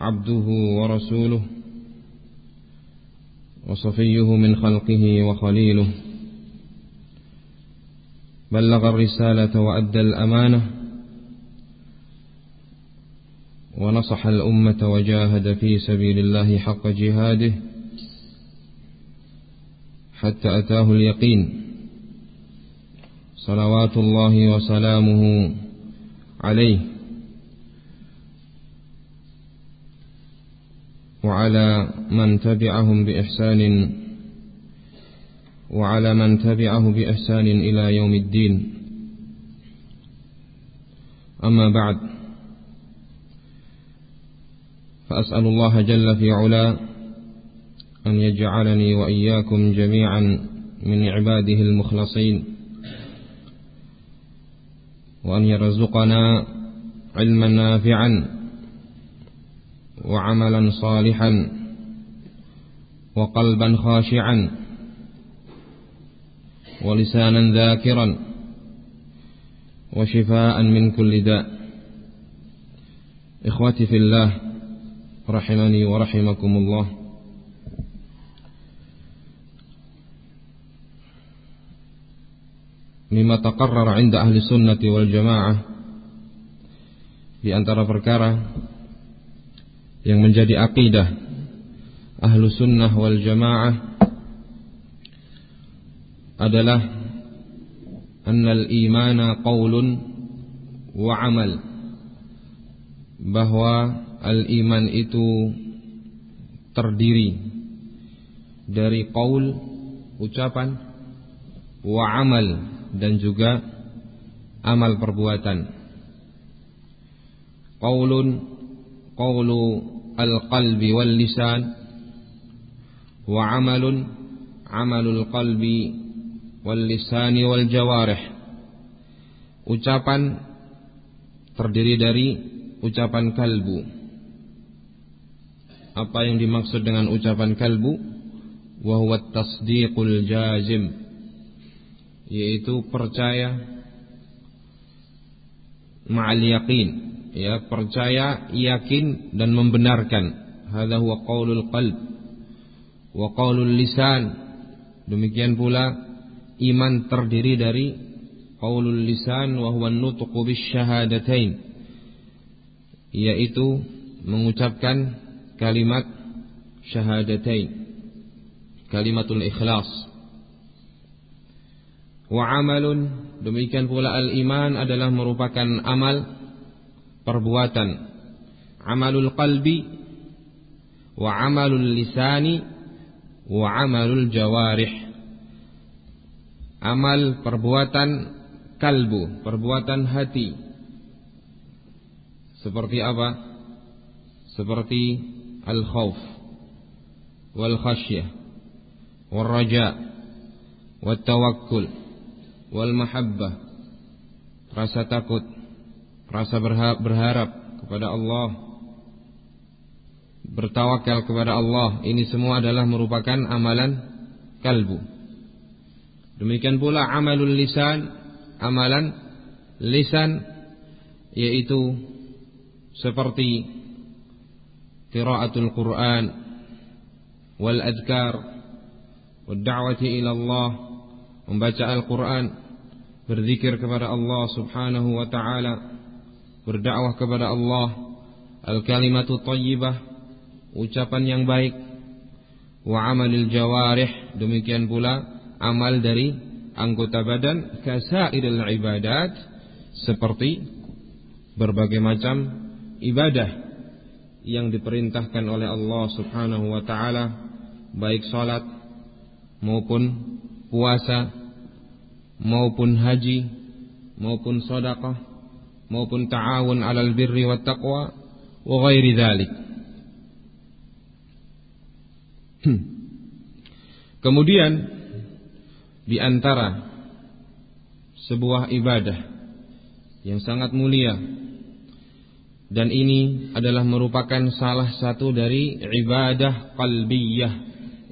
عبده ورسوله وصفيه من خلقه وخليله. بلغ الرسالة وأدى الأمانة ونصح الأمة وجاهد في سبيل الله حق جهاده حتى أتاه اليقين. صلوات الله وسلامه عليه. وعلى من تبعهم بإحسان وعلى من تبعه بإحسان إلى يوم الدين. أما بعد فأسأل الله جل في علا أن يجعلني وإياكم جميعا من عباده المخلصين وأن يرزقنا علما نافعا. وعملا صالحا وقلبا خاشعا ولسانا ذاكرا وشفاء من كل داء. إخوتي في الله رحمني ورحمكم الله. مما تقرر عند أهل السنة والجماعة di antara perkara yang menjadi akidah ahlu sunnah wal jamaah adalah annal imana qawlun wa amal. Bahwa al-iman itu terdiri dari qaul ucapan wa amal dan juga amal perbuatan. Qaulun قول القلب واللسان وعمل عمل القلب واللسان والجوارح ucapan terdiri dari ucapan kalbu apa yang dimaksud dengan ucapan kalbu wa huwa tasdiqul jazim yaitu percaya ma'al yaqin ya percaya, yakin dan membenarkan. Hadza huwa qaulul qalb wa qaulul lisan. Demikian pula iman terdiri dari qaulul lisan wa huwa nutqu bisyahadatain yaitu mengucapkan kalimat syahadatain kalimatul ikhlas wa amalun demikian pula al iman adalah merupakan amal perbuatan. Amalul qalbi wa amalul lisani wa amalul jawarih. Amal perbuatan kalbu perbuatan hati. Seperti apa? Seperti al khauf wal khasyah wal raja wal tawakkul wal mahabbah. Rasa takut rasa berharap kepada Allah, bertawakal kepada Allah, ini semua adalah merupakan amalan kalbu. Demikian pula amalul lisan, amalan lisan yaitu seperti qiraatul Quran wal adkar wad da'wati ila Allah membaca Al-Quran berzikir kepada Allah subhanahu wa ta'ala berdakwah kepada Allah. Al-kalimatu thayyibah ucapan yang baik. Wa amalil jawarih demikian pula amal dari anggota badan. Kasairil ibadat seperti berbagai macam ibadah yang diperintahkan oleh Allah Subhanahu wa taala baik salat maupun puasa maupun haji maupun sedekah maupun ta'awun 'alal birri wat taqwa wa ghairi dzalik. Hmm. Kemudian di antara sebuah ibadah yang sangat mulia dan ini adalah merupakan salah satu dari ibadah qalbiyah,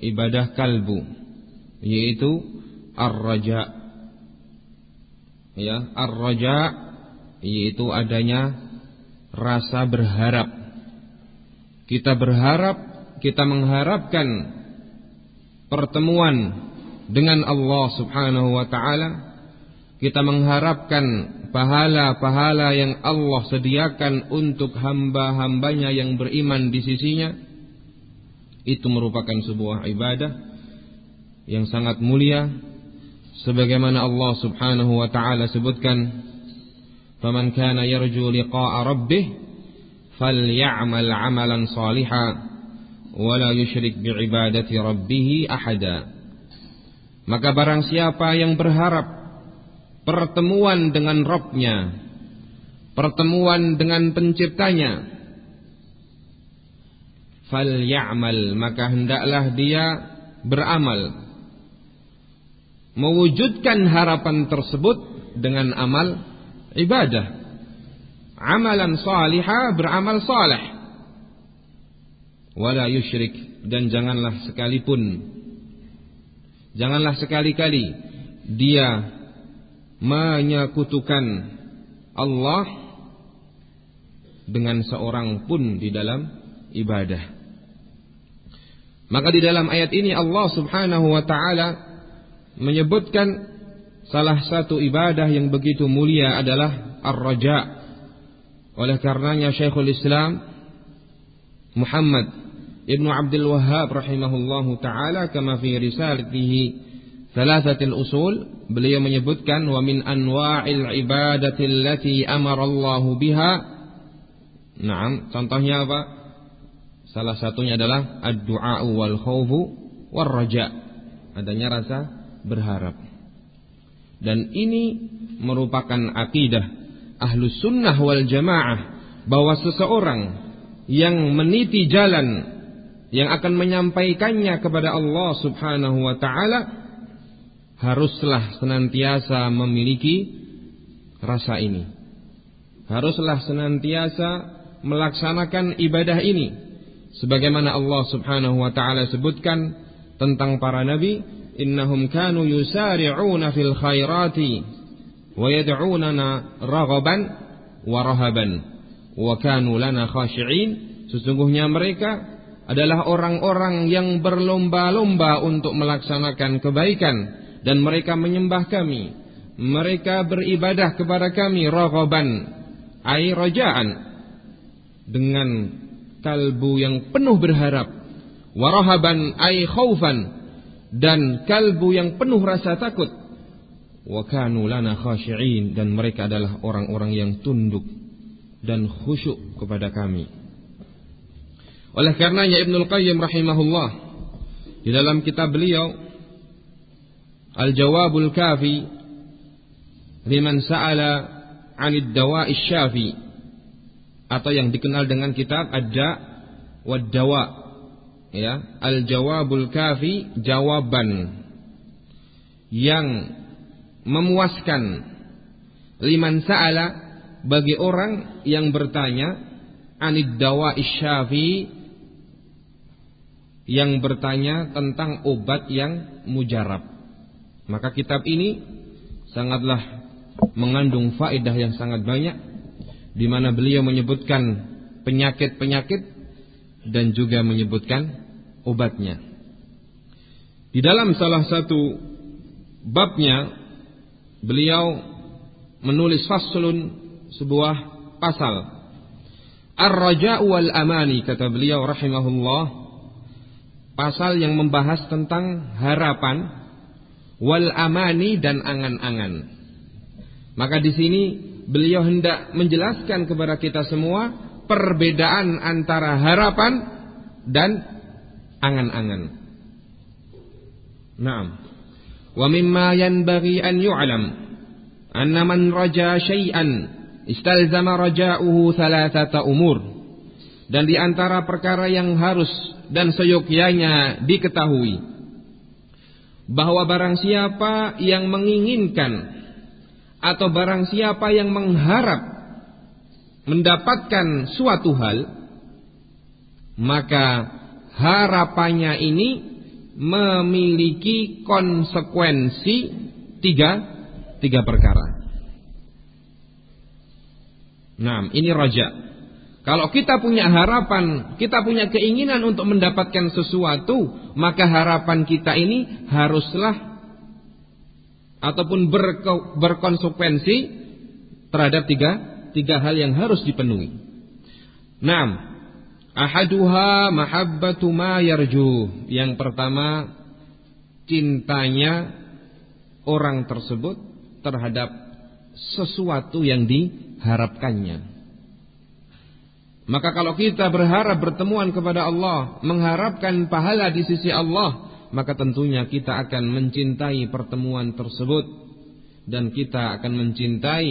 ibadah kalbu, yaitu ar-raja. Ya, ar-raja yaitu adanya rasa berharap. Kita berharap, kita mengharapkan pertemuan dengan Allah Subhanahu wa taala. Kita mengharapkan pahala-pahala yang Allah sediakan untuk hamba-hambanya yang beriman di sisinya. Itu merupakan sebuah ibadah yang sangat mulia. Sebagaimana Allah Subhanahu wa taala sebutkan kana yarju liqa'a rabbih falyamal 'amalan salihan wa la yusyrik bi'ibadati rabbih ahada maka barang siapa yang berharap pertemuan dengan Robnya, pertemuan dengan penciptanya. Fal ya'mal maka hendaklah dia beramal mewujudkan harapan tersebut dengan amal ibadah. Amalan salihah beramal saleh. Wala yusyrik dan janganlah sekalipun janganlah sekali-kali dia menyekutukan Allah dengan seorang pun di dalam ibadah. Maka di dalam ayat ini Allah Subhanahu wa taala menyebutkan salah satu ibadah yang begitu mulia adalah ar-raja. Oleh karenanya Syekhul Islam Muhammad Ibnu Abdul Wahhab rahimahullahu taala kama fi risalatihi Thalathatil usul beliau menyebutkan wa min anwa'il ibadati allati amara Allah biha. Naam, contohnya apa? Salah satunya adalah ad-du'a wal khaufu war raja. Adanya rasa berharap. Dan ini merupakan akidah ahlus sunnah wal jamaah bahwa seseorang yang meniti jalan yang akan menyampaikannya kepada Allah Subhanahu wa taala haruslah senantiasa memiliki rasa ini. Haruslah senantiasa melaksanakan ibadah ini sebagaimana Allah Subhanahu wa taala sebutkan tentang para nabi, innahum kanu yusari'una fil khairati wa rahaban wa kanu lana khashi'in. Sesungguhnya mereka adalah orang-orang yang berlomba-lomba untuk melaksanakan kebaikan dan mereka menyembah kami. Mereka beribadah kepada kami raghaban ai rajaan dengan kalbu yang penuh berharap warahaban ai khaufan dan kalbu yang penuh rasa takut. Wa kanu lana khashi'in dan mereka adalah orang-orang yang tunduk dan khusyuk kepada kami. Oleh karenanya Ibnu Qayyim rahimahullah di dalam kitab beliau Al-Jawabul Kafi liman sa'ala 'anid dawa'i syafi atau yang dikenal dengan kitab Ad-Da wad Dawa ya Al-Jawabul Kafi jawaban yang memuaskan liman sa'ala bagi orang yang bertanya anid dawa'i syafi yang bertanya tentang obat yang mujarab. Maka kitab ini sangatlah mengandung faedah yang sangat banyak di mana beliau menyebutkan penyakit-penyakit dan juga menyebutkan obatnya. Di dalam salah satu babnya beliau menulis faslun sebuah pasal Ar-Raja'u wal Amani kata beliau rahimahullah pasal yang membahas tentang harapan wal amani dan angan-angan. Maka di sini beliau hendak menjelaskan kepada kita semua perbedaan antara harapan dan angan-angan. Naam. Wa mimma yanbaghi an yu'lam anna man raja syai'an istalzama raja'uhu thalathata umur. Dan di antara perkara yang harus dan seyogyanya diketahui bahwa barang siapa yang menginginkan atau barang siapa yang mengharap mendapatkan suatu hal maka harapannya ini memiliki konsekuensi tiga tiga perkara. Nah, ini raja. Kalau kita punya harapan, kita punya keinginan untuk mendapatkan sesuatu, maka harapan kita ini haruslah ataupun berko, berkonsekuensi terhadap tiga tiga hal yang harus dipenuhi. Naam. Ahaduha mahabbatu ma yarju. Yang pertama cintanya orang tersebut terhadap sesuatu yang diharapkannya. Maka kalau kita berharap bertemuan kepada Allah, mengharapkan pahala di sisi Allah, maka tentunya kita akan mencintai pertemuan tersebut dan kita akan mencintai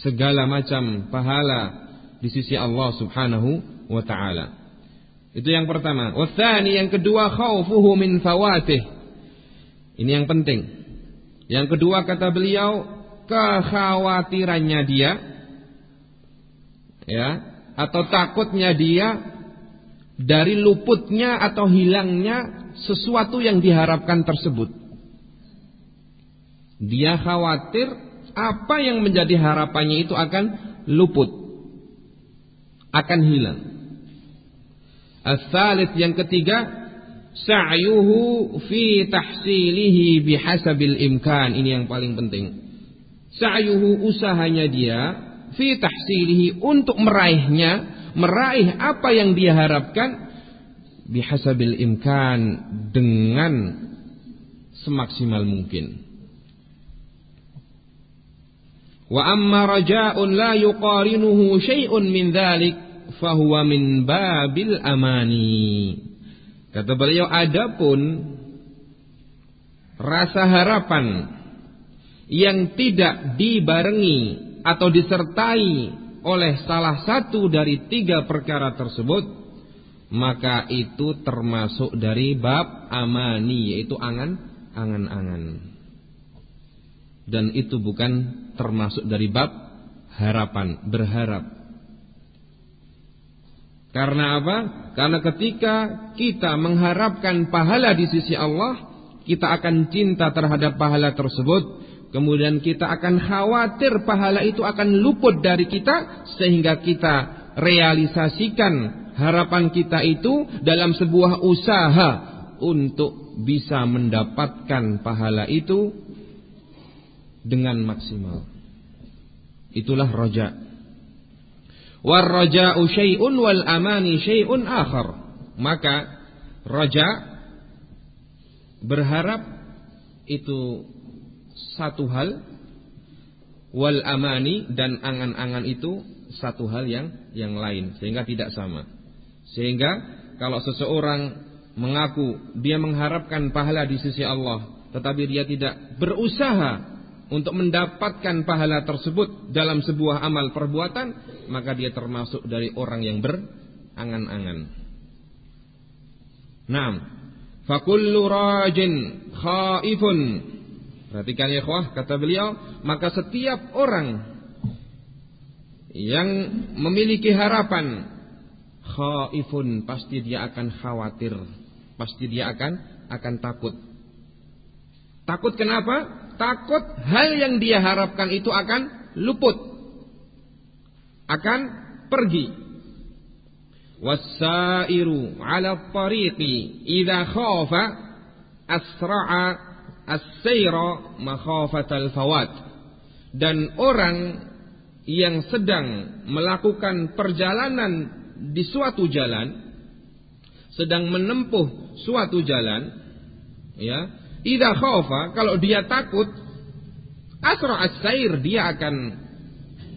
segala macam pahala di sisi Allah Subhanahu wa taala. Itu yang pertama. Wathani yang kedua khaufuhu min fawatih. Ini yang penting. Yang kedua kata beliau kekhawatirannya dia ya atau takutnya dia dari luputnya atau hilangnya sesuatu yang diharapkan tersebut. Dia khawatir apa yang menjadi harapannya itu akan luput, akan hilang. as yang ketiga, sa'yuhu fi tahsilihi bihasabil imkan. Ini yang paling penting. Sa'yuhu usahanya dia fi tahsilihi untuk meraihnya meraih apa yang dia harapkan bihasabil imkan dengan semaksimal mungkin. Amma raja'un la yuqarinuhu syai'un min dhalik fahuwa min babil amani. Kata beliau adapun rasa harapan yang tidak dibarengi atau disertai oleh salah satu dari tiga perkara tersebut maka itu termasuk dari bab amani yaitu angan angan-angan dan itu bukan termasuk dari bab harapan berharap karena apa? Karena ketika kita mengharapkan pahala di sisi Allah, kita akan cinta terhadap pahala tersebut Kemudian kita akan khawatir pahala itu akan luput dari kita sehingga kita realisasikan harapan kita itu dalam sebuah usaha untuk bisa mendapatkan pahala itu dengan maksimal. Itulah roja. War raja'u syai'un wal amani syai'un akhar. Maka roja berharap itu satu hal wal amani dan angan-angan itu satu hal yang yang lain sehingga tidak sama. Sehingga kalau seseorang mengaku dia mengharapkan pahala di sisi Allah tetapi dia tidak berusaha untuk mendapatkan pahala tersebut dalam sebuah amal perbuatan maka dia termasuk dari orang yang berangan-angan. Naam. Fakullu rajin khaifun Perhatikan ya ikhwah, kata beliau, maka setiap orang yang memiliki harapan khaifun pasti dia akan khawatir, pasti dia akan akan takut. Takut kenapa? Takut hal yang dia harapkan itu akan luput. Akan pergi. Wasairu 'ala tariqi idza khafa asra'a as-sayra makhafatal fawat dan orang yang sedang melakukan perjalanan di suatu jalan sedang menempuh suatu jalan ya idza khafa kalau dia takut asra as-sair dia akan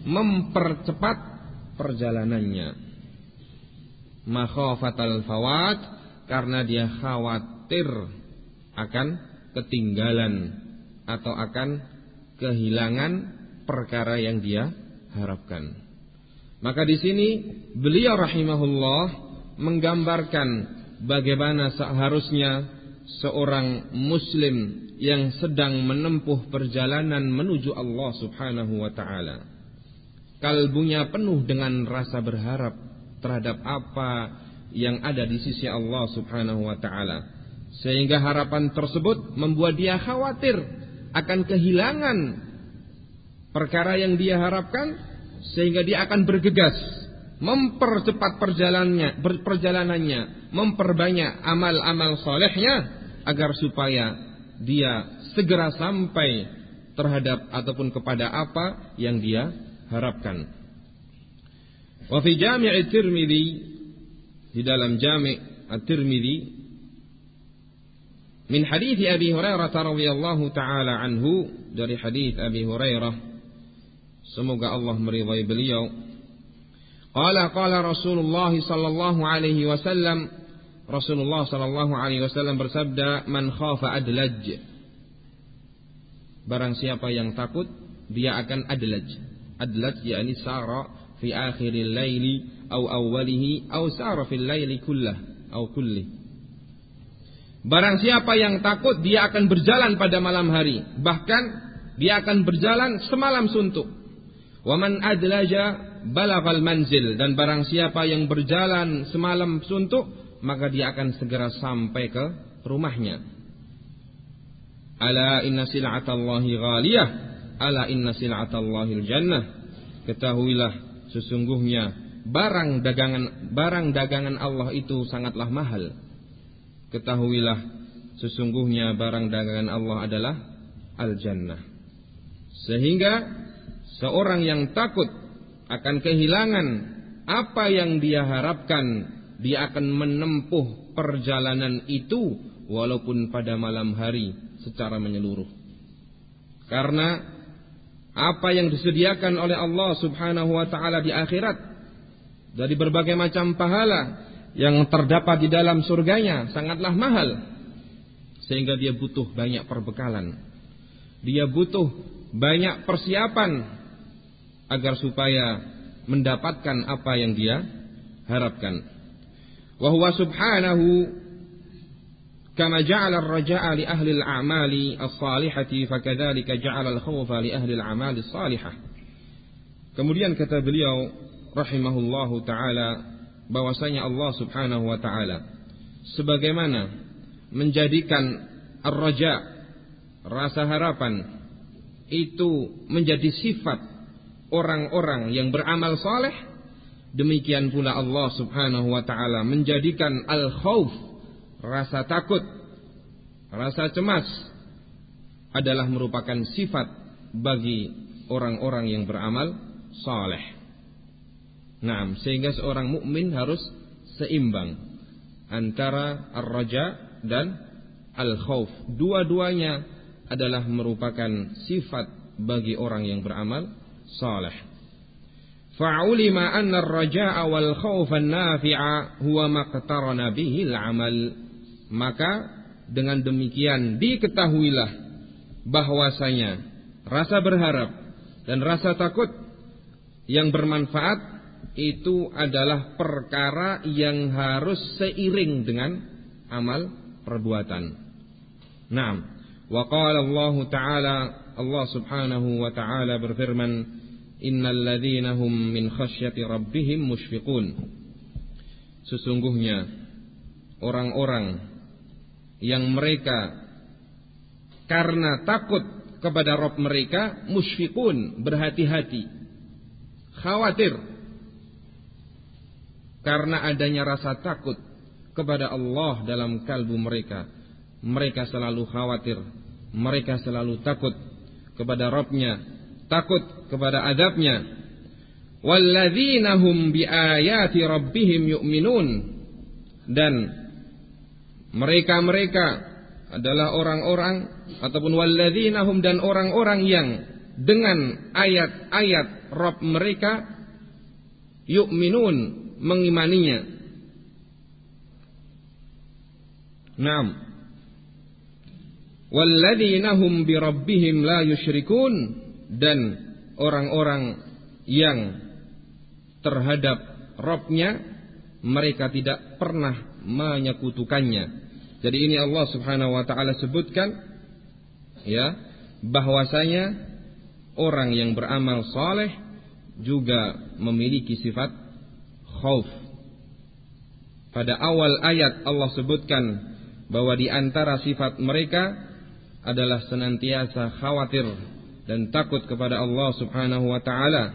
mempercepat perjalanannya makhafatal fawat karena dia khawatir akan ketinggalan atau akan kehilangan perkara yang dia harapkan. Maka di sini beliau rahimahullah menggambarkan bagaimana seharusnya seorang muslim yang sedang menempuh perjalanan menuju Allah Subhanahu wa taala. Kalbunya penuh dengan rasa berharap terhadap apa yang ada di sisi Allah Subhanahu wa taala. Sehingga harapan tersebut membuat dia khawatir akan kehilangan perkara yang dia harapkan sehingga dia akan bergegas mempercepat perjalanannya, perjalanannya, memperbanyak amal-amal solehnya agar supaya dia segera sampai terhadap ataupun kepada apa yang dia harapkan. Wa fi Jami' At-Tirmidzi di dalam Jami' At-Tirmidzi min hadis Abi Hurairah radhiyallahu taala anhu dari hadis Abi Hurairah Semoga Allah meridai beliau. Qala qala Rasulullah sallallahu alaihi wasallam Rasulullah sallallahu alaihi wasallam bersabda, "Man khafa adlaj." Barang siapa yang takut, dia akan adlaj. Adlaj yakni sara fi akhiril laili au awwalihi au sara fil laili kullah au kulli. Barang siapa yang takut, dia akan berjalan pada malam hari, bahkan dia akan berjalan semalam suntuk. Waman adlaja balagal manzil dan barang siapa yang berjalan semalam suntuk maka dia akan segera sampai ke rumahnya. Ala inna sil'atallahi ghaliyah, ala inna sil'atallahi jannah. Ketahuilah sesungguhnya barang dagangan barang dagangan Allah itu sangatlah mahal. Ketahuilah sesungguhnya barang dagangan Allah adalah al-jannah. Sehingga seorang yang takut akan kehilangan apa yang dia harapkan, dia akan menempuh perjalanan itu walaupun pada malam hari secara menyeluruh. Karena apa yang disediakan oleh Allah Subhanahu wa taala di akhirat dari berbagai macam pahala yang terdapat di dalam surganya sangatlah mahal sehingga dia butuh banyak perbekalan. Dia butuh banyak persiapan agar supaya mendapatkan apa yang dia harapkan. Kama ja'ala ar-raja'a li ahli al-a'mali as-salihati fakadzalika ja'ala al-khawfa li ahli al-a'mali as-salihah. Kemudian kata beliau rahimahullahu taala bahwasanya Allah Subhanahu wa taala sebagaimana menjadikan ar-raja rasa harapan itu menjadi sifat orang-orang yang beramal saleh demikian pula Allah Subhanahu wa taala menjadikan al-khauf rasa takut rasa cemas adalah merupakan sifat bagi orang-orang yang beramal saleh. Nah, sehingga seorang mukmin harus seimbang antara ar-raja dan al-khauf. Dua-duanya adalah merupakan sifat bagi orang yang beramal saleh. Fa'ulima anna ar-raja'a wal khawfa an-nafi'a huwa maqtarana bihi al-amal. Maka dengan demikian diketahuilah bahwasanya rasa berharap dan rasa takut yang bermanfaat itu adalah perkara yang harus seiring dengan amal perbuatan. Naam. Wa qala Allah Ta'ala Allah Subhanahu wa taala berfirman innal ladzina min khasyati rabbihim musyfiqun sesungguhnya orang-orang yang mereka karena takut kepada Rob mereka musyfiqun berhati-hati khawatir karena adanya rasa takut kepada Allah dalam kalbu mereka. Mereka selalu khawatir mereka selalu takut kepada Robnya takut kepada adabnya walladzina hum biayati rabbihim yu'minun. Dan mereka-mereka adalah orang-orang ataupun walladzina hum dan orang-orang yang dengan ayat-ayat Rabb mereka yu'minun mengimaninya. Naam. Walladzina hum bi la yusyrikun dan orang-orang yang terhadap Robnya mereka tidak pernah menyekutukannya. Jadi ini Allah Subhanahu wa taala sebutkan ya bahwasanya orang yang beramal saleh juga memiliki sifat khauf. Pada awal ayat Allah sebutkan bahwa di antara sifat mereka adalah senantiasa khawatir dan takut kepada Allah Subhanahu wa taala.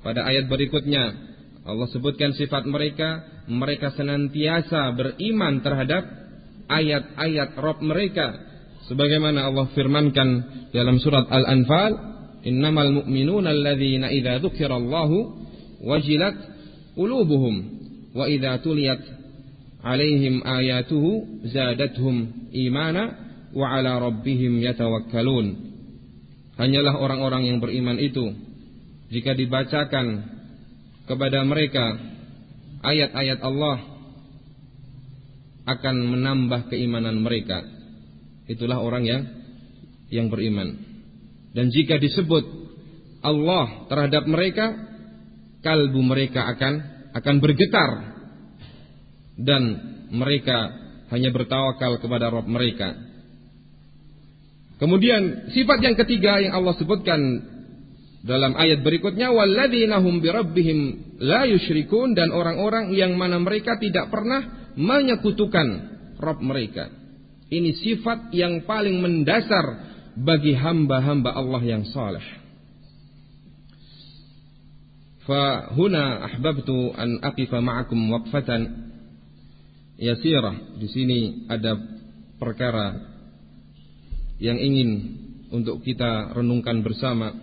Pada ayat berikutnya Allah sebutkan sifat mereka, mereka senantiasa beriman terhadap ayat-ayat Rabb mereka. Sebagaimana Allah firmankan dalam surat Al-Anfal, "Innamal mu'minuna alladzina idza dzukirallahu wajilat qulubuhum wa idza tuliyat alaihim ayatuhu zadatuhum imana wa ala rabbihim yatawakkalun." Hanyalah orang-orang yang beriman itu jika dibacakan kepada mereka ayat-ayat Allah akan menambah keimanan mereka. Itulah orang yang yang beriman. Dan jika disebut Allah terhadap mereka, kalbu mereka akan akan bergetar dan mereka hanya bertawakal kepada Rabb mereka. Kemudian sifat yang ketiga yang Allah sebutkan dalam ayat berikutnya walladzina hum la yusyrikun dan orang-orang yang mana mereka tidak pernah menyekutukan Rabb mereka. Ini sifat yang paling mendasar bagi hamba-hamba Allah yang saleh. Fahuna ahbabtu an aqifa ma'akum waqfatan yasirah. Di sini ada perkara yang ingin untuk kita renungkan bersama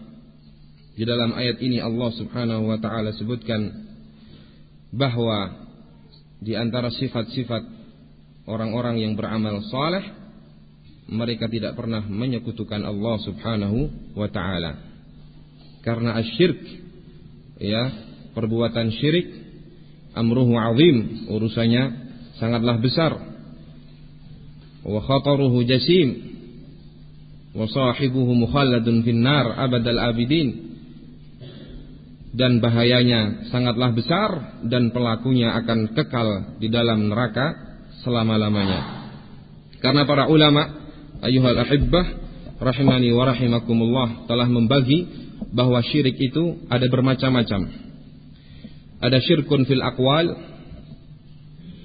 di dalam ayat ini Allah Subhanahu wa taala sebutkan bahwa di antara sifat-sifat orang-orang yang beramal saleh mereka tidak pernah menyekutukan Allah Subhanahu wa taala. Karena asyirk ya, perbuatan syirik amruhu azim, urusannya sangatlah besar. Wa khataruhu jasim wa sahibuhu mukhalladun finnar abadal abidin dan bahayanya sangatlah besar dan pelakunya akan kekal di dalam neraka selama-lamanya. Karena para ulama ayuhal ahibbah rahimani wa rahimakumullah telah membagi bahwa syirik itu ada bermacam-macam. Ada syirkun fil aqwal,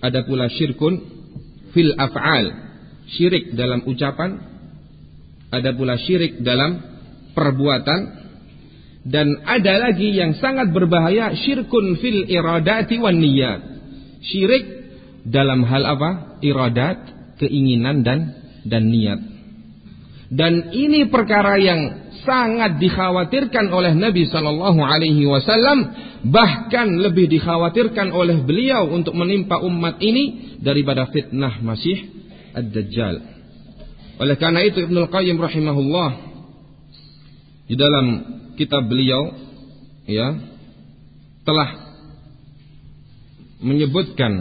ada pula syirkun fil af'al. Syirik dalam ucapan, ada pula syirik dalam perbuatan dan ada lagi yang sangat berbahaya syirkun fil iradati wan niyat. Syirik dalam hal apa? Iradat, keinginan dan dan niat. Dan ini perkara yang sangat dikhawatirkan oleh Nabi Shallallahu Alaihi Wasallam, bahkan lebih dikhawatirkan oleh beliau untuk menimpa umat ini daripada fitnah Masih ad-Dajjal. Oleh karena itu Ibnu Qayyim rahimahullah di dalam kitab beliau ya telah menyebutkan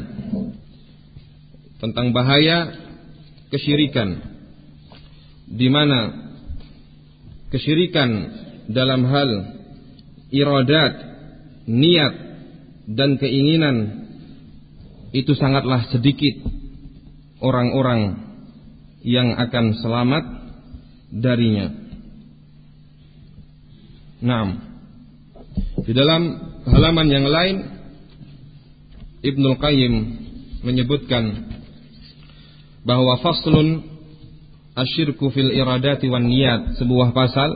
tentang bahaya kesyirikan di mana kesyirikan dalam hal iradat, niat dan keinginan itu sangatlah sedikit orang-orang yang akan selamat darinya. Nah, di dalam halaman yang lain Ibnu Qayyim menyebutkan bahwa faslun asyirku fil iradati wan niyat sebuah pasal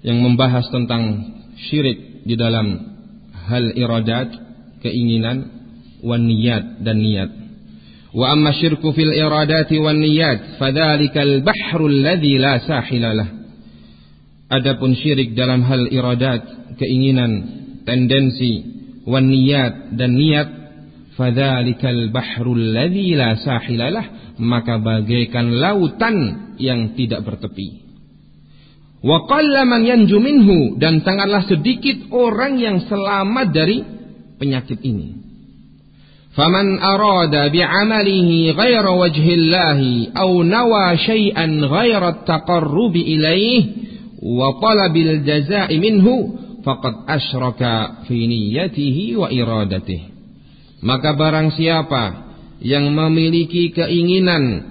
yang membahas tentang syirik di dalam hal iradat keinginan wan niyat dan niat syirku fil iradati wan niyat fadzalika al bahru alladhi la sahila Adapun syirik dalam hal iradat, keinginan, tendensi, wan niyat dan niat, fadzalikal bahrul ladzi la sahilalah, maka bagaikan lautan yang tidak bertepi. Wa qalla man yanju minhu dan sangatlah sedikit orang yang selamat dari penyakit ini. Faman arada bi'amalihi ghaira wajhillahi aw nawa syai'an ghaira taqarrubi ilaihi wa talabil jazaa'i minhu faqad asyraka fi niyyatihi wa iradatihi. Maka barang siapa yang memiliki keinginan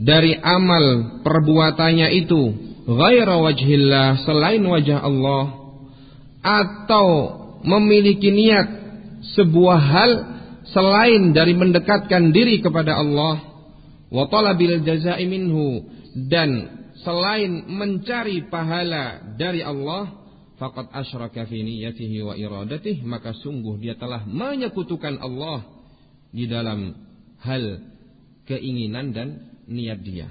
dari amal perbuatannya itu ghaira wajhillah selain wajah Allah atau memiliki niat sebuah hal selain dari mendekatkan diri kepada Allah wa talabil minhu dan selain mencari pahala dari Allah faqad asyraka fi niyyatihi wa iradatihi maka sungguh dia telah menyekutukan Allah di dalam hal keinginan dan niat dia.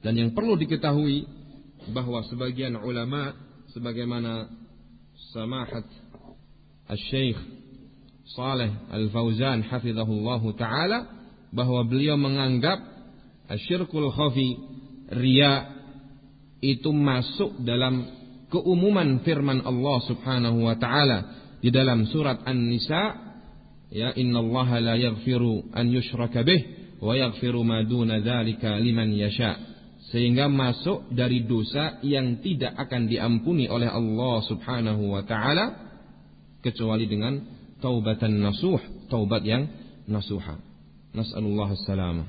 Dan yang perlu diketahui bahwa sebagian ulama sebagaimana samahat Al-Syekh Saleh Al-Fauzan hafizahullahu taala bahwa beliau menganggap asyirkul khafi riya itu masuk dalam keumuman firman Allah Subhanahu wa taala di dalam surat An-Nisa ya innallaha la yaghfiru an yushraka bih wa yaghfiru ma duna dzalika liman yasha. Sehingga masuk dari dosa yang tidak akan diampuni oleh Allah Subhanahu wa taala kecuali dengan taubatan nasuh, taubat yang nasuha. Nas'alullah as-salamah.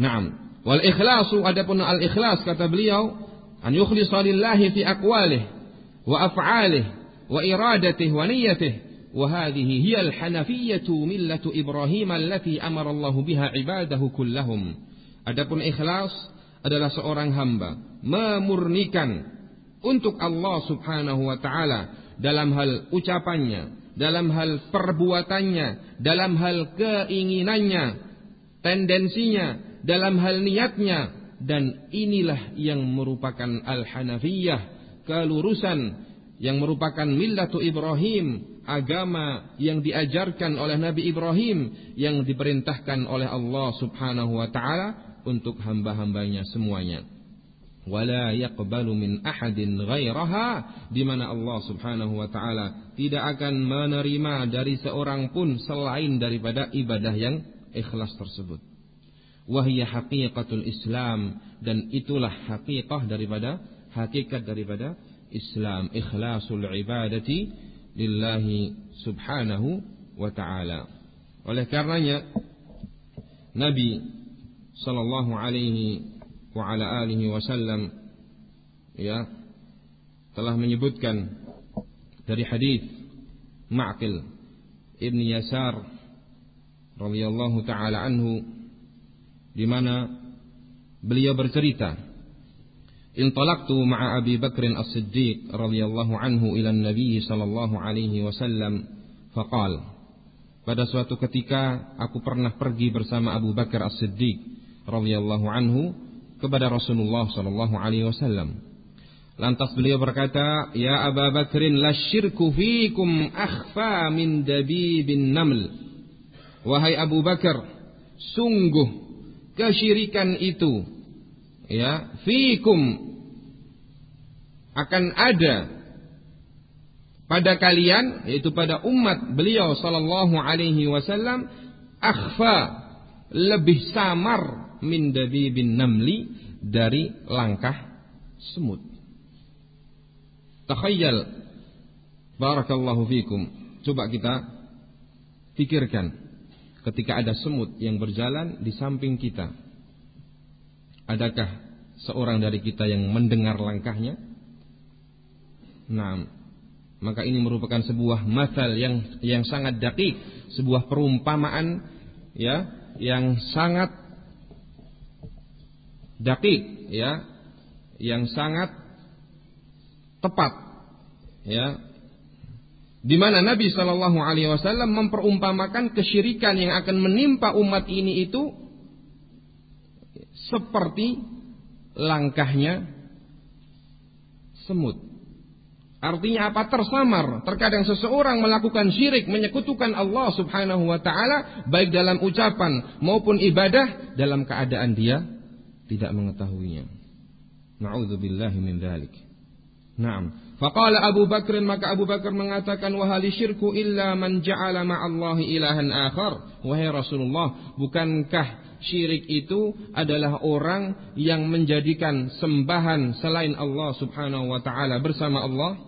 Naam. Wal ikhlasu adapun al ikhlas kata beliau an yukhlisa lillahi fi aqwalih wa af'alih wa iradatihi wa niyyatihi wa hadhihi hiya al hanafiyyatu millatu Ibrahim allati amara Allah biha ibadahu kullahum. Adapun ikhlas adalah seorang hamba memurnikan untuk Allah Subhanahu wa taala dalam hal ucapannya, dalam hal perbuatannya, dalam hal keinginannya, tendensinya, dalam hal niatnya dan inilah yang merupakan al-Hanafiyah kelurusan yang merupakan millatu Ibrahim agama yang diajarkan oleh Nabi Ibrahim yang diperintahkan oleh Allah Subhanahu wa taala untuk hamba-hambanya semuanya wala yaqbalu min ahadin ghairaha di mana Allah Subhanahu wa taala tidak akan menerima dari seorang pun selain daripada ibadah yang ikhlas tersebut. Wahiyya haqiqatul Islam dan itulah hakikah daripada hakikat daripada Islam. Ikhlasul ibadati lillahi subhanahu wa ta'ala. Oleh karenanya Nabi sallallahu alaihi wa ala alihi wasallam ya telah menyebutkan dari hadis Ma'qil Ibn Yasar radhiyallahu taala anhu di mana beliau bercerita Intalaqtu ma'a Abi Bakr As-Siddiq radhiyallahu anhu ila Nabi sallallahu alaihi wasallam faqal Pada suatu ketika aku pernah pergi bersama Abu Bakar As-Siddiq radhiyallahu anhu kepada Rasulullah sallallahu alaihi wasallam Lantas beliau berkata, "Ya Abu Bakrin, la syirku fikum akhfa min dabibin naml." Wahai Abu Bakar, sungguh kesyirikan itu ya fikum akan ada pada kalian yaitu pada umat beliau sallallahu alaihi wasallam akhfa lebih samar min dabibin namli dari langkah semut. Takhayyal barakallahu fikum. Coba kita pikirkan ketika ada semut yang berjalan di samping kita. Adakah seorang dari kita yang mendengar langkahnya? Nah, maka ini merupakan sebuah masal yang yang sangat dakik, sebuah perumpamaan ya yang sangat dakik ya, yang sangat tepat ya di mana Nabi Shallallahu Alaihi Wasallam memperumpamakan kesyirikan yang akan menimpa umat ini itu seperti langkahnya semut. Artinya apa? Tersamar. Terkadang seseorang melakukan syirik, menyekutukan Allah Subhanahu wa taala baik dalam ucapan maupun ibadah dalam keadaan dia tidak mengetahuinya. Nauzubillahi min dzalik. Naam. Faqala Abu Bakr maka Abu Bakar mengatakan wahali syirku illa man ja'ala ma'allahi ilahan akhar. Wahai Rasulullah, bukankah syirik itu adalah orang yang menjadikan sembahan selain Allah Subhanahu wa taala bersama Allah?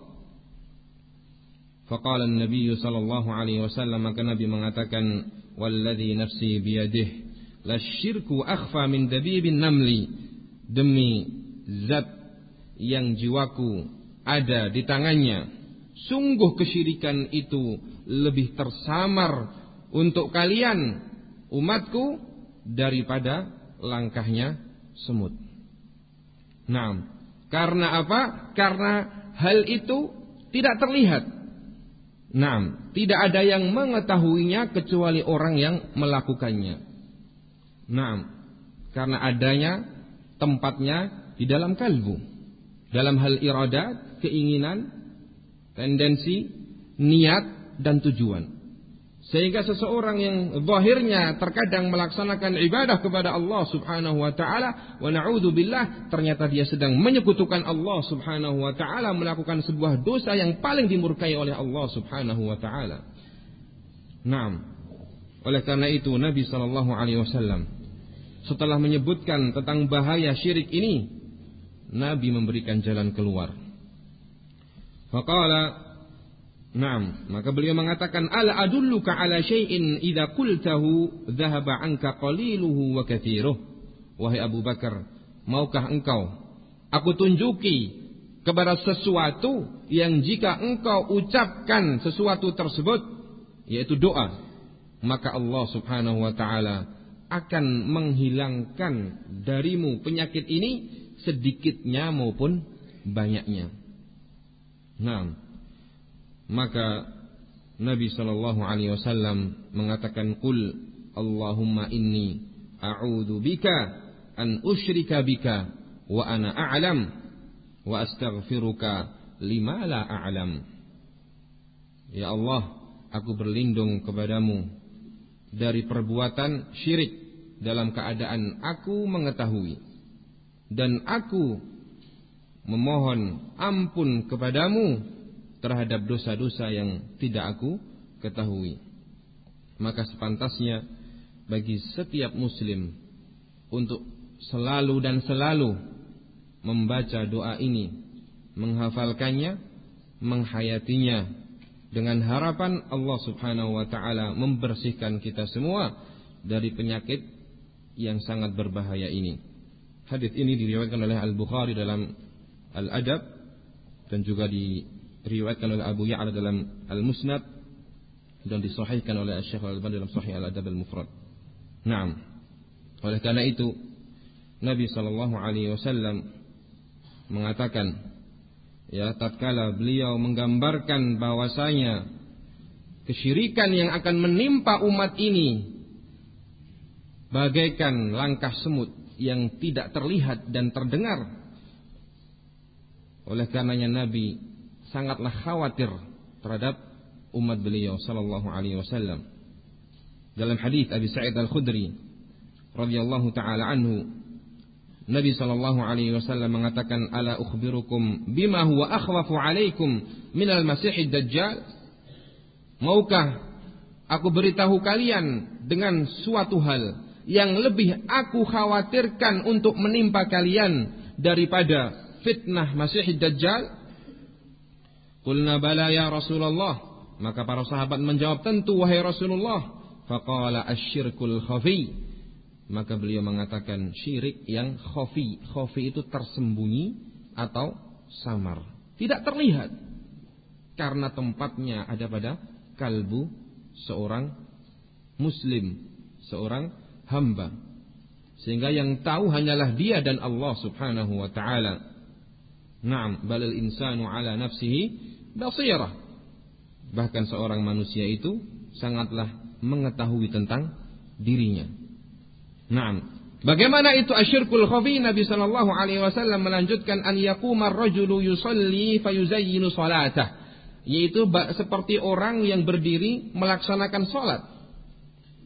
Faqala Nabi sallallahu alaihi wasallam maka Nabi mengatakan walladzi nafsi biyadih lasyirku akhfa min dabibin namli demi zat yang jiwaku ada di tangannya sungguh kesyirikan itu lebih tersamar untuk kalian umatku daripada langkahnya semut. Nah, karena apa? Karena hal itu tidak terlihat. Nah, tidak ada yang mengetahuinya kecuali orang yang melakukannya. Nah, karena adanya tempatnya di dalam kalbu. Dalam hal iradat, keinginan, tendensi, niat, dan tujuan. Sehingga seseorang yang zahirnya terkadang melaksanakan ibadah kepada Allah Subhanahu wa taala wa billah ternyata dia sedang menyekutukan Allah Subhanahu wa taala melakukan sebuah dosa yang paling dimurkai oleh Allah Subhanahu wa taala. Naam. Oleh karena itu Nabi sallallahu alaihi wasallam setelah menyebutkan tentang bahaya syirik ini Nabi memberikan jalan keluar. Faqala Naam, maka beliau mengatakan ala adulluka ala syai'in idza qultahu dhahaba anka qaliluhu wa kathiruh. Wahai Abu Bakar, maukah engkau aku tunjuki kepada sesuatu yang jika engkau ucapkan sesuatu tersebut yaitu doa, maka Allah Subhanahu wa taala akan menghilangkan darimu penyakit ini sedikitnya maupun banyaknya. Nah, maka Nabi Shallallahu Alaihi Wasallam mengatakan Qul Allahumma inni a'udhu bika an usyrika bika wa ana a'lam wa astaghfiruka lima la a'lam Ya Allah aku berlindung kepadamu dari perbuatan syirik dalam keadaan aku mengetahui dan aku memohon ampun kepadamu terhadap dosa-dosa yang tidak aku ketahui. Maka sepantasnya bagi setiap muslim untuk selalu dan selalu membaca doa ini, menghafalkannya, menghayatinya dengan harapan Allah Subhanahu wa taala membersihkan kita semua dari penyakit yang sangat berbahaya ini. Hadis ini diriwayatkan oleh Al-Bukhari dalam Al-Adab dan juga di diriwayatkan oleh Abu Ya'la dalam Al-Musnad dan disahihkan oleh Syekh Al-Albani dalam Sahih Al-Adab Al-Mufrad. Naam. Oleh karena itu Nabi sallallahu alaihi wasallam mengatakan ya tatkala beliau menggambarkan bahwasanya kesyirikan yang akan menimpa umat ini bagaikan langkah semut yang tidak terlihat dan terdengar oleh karenanya Nabi sangatlah khawatir terhadap umat beliau sallallahu alaihi wasallam. Dalam hadis Abi Sa'id Al-Khudri radhiyallahu taala anhu Nabi sallallahu alaihi wasallam mengatakan ala ukhbirukum bima huwa akhwafu alaikum min al-masih dajjal Maukah aku beritahu kalian dengan suatu hal yang lebih aku khawatirkan untuk menimpa kalian daripada fitnah Masih Dajjal? Qulna bala ya Rasulullah. Maka para sahabat menjawab tentu wahai Rasulullah. Faqala asyirkul khafi. Maka beliau mengatakan syirik yang khafi. Khafi itu tersembunyi atau samar. Tidak terlihat. Karena tempatnya ada pada kalbu seorang muslim. Seorang hamba. Sehingga yang tahu hanyalah dia dan Allah subhanahu wa ta'ala. Naam, balil insanu ala nafsihi basirah. Bahkan seorang manusia itu sangatlah mengetahui tentang dirinya. Naam. Bagaimana itu asyirkul khafi Nabi sallallahu alaihi wasallam melanjutkan an yaquma ar-rajulu yusalli fayuzayyinu salatah yaitu seperti orang yang berdiri melaksanakan salat.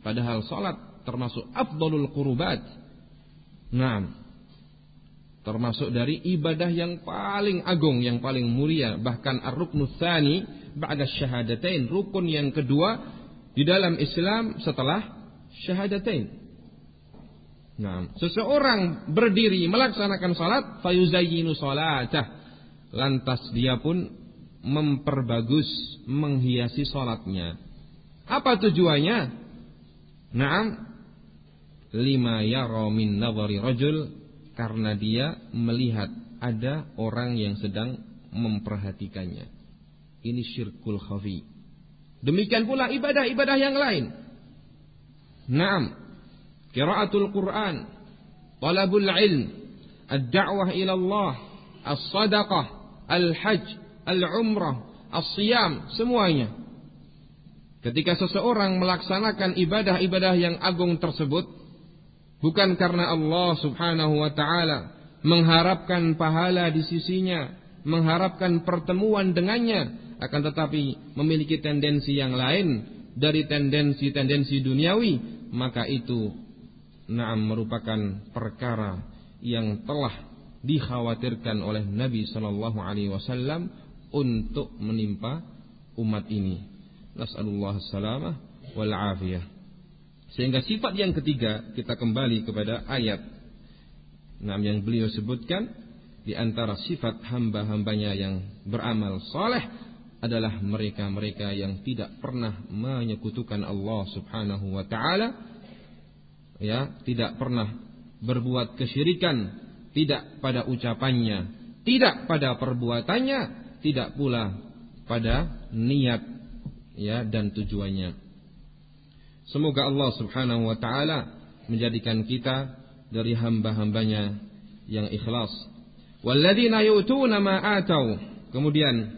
Padahal salat termasuk afdalul qurubat. Naam termasuk dari ibadah yang paling agung, yang paling mulia, bahkan ar-ruknu tsani ba'da syahadatain, rukun yang kedua di dalam Islam setelah syahadatain. Nah, seseorang berdiri melaksanakan salat, fayuzayyinu salatah. Lantas dia pun memperbagus, menghiasi sholatnya. Apa tujuannya? Naam, lima yara min nadhari rajul karena dia melihat ada orang yang sedang memperhatikannya. Ini syirkul khafi. Demikian pula ibadah-ibadah yang lain. Naam, qiraatul Quran, talabul ilm, ad-da'wah ila Allah, as-sadaqah, al-hajj, al-umrah, as-siyam, semuanya. Ketika seseorang melaksanakan ibadah-ibadah yang agung tersebut bukan karena Allah Subhanahu wa taala mengharapkan pahala di sisinya, mengharapkan pertemuan dengannya, akan tetapi memiliki tendensi yang lain dari tendensi-tendensi duniawi, maka itu naam merupakan perkara yang telah dikhawatirkan oleh Nabi sallallahu alaihi wasallam untuk menimpa umat ini. Nas'alullah salamah wal afiyah. Sehingga sifat yang ketiga kita kembali kepada ayat Nah, yang beliau sebutkan di antara sifat hamba-hambanya yang beramal soleh adalah mereka-mereka yang tidak pernah menyekutukan Allah Subhanahu wa taala ya tidak pernah berbuat kesyirikan tidak pada ucapannya tidak pada perbuatannya tidak pula pada niat ya dan tujuannya. Semoga Allah Subhanahu wa taala menjadikan kita dari hamba-hambanya yang ikhlas. Walladzina yu'tuna ma atau kemudian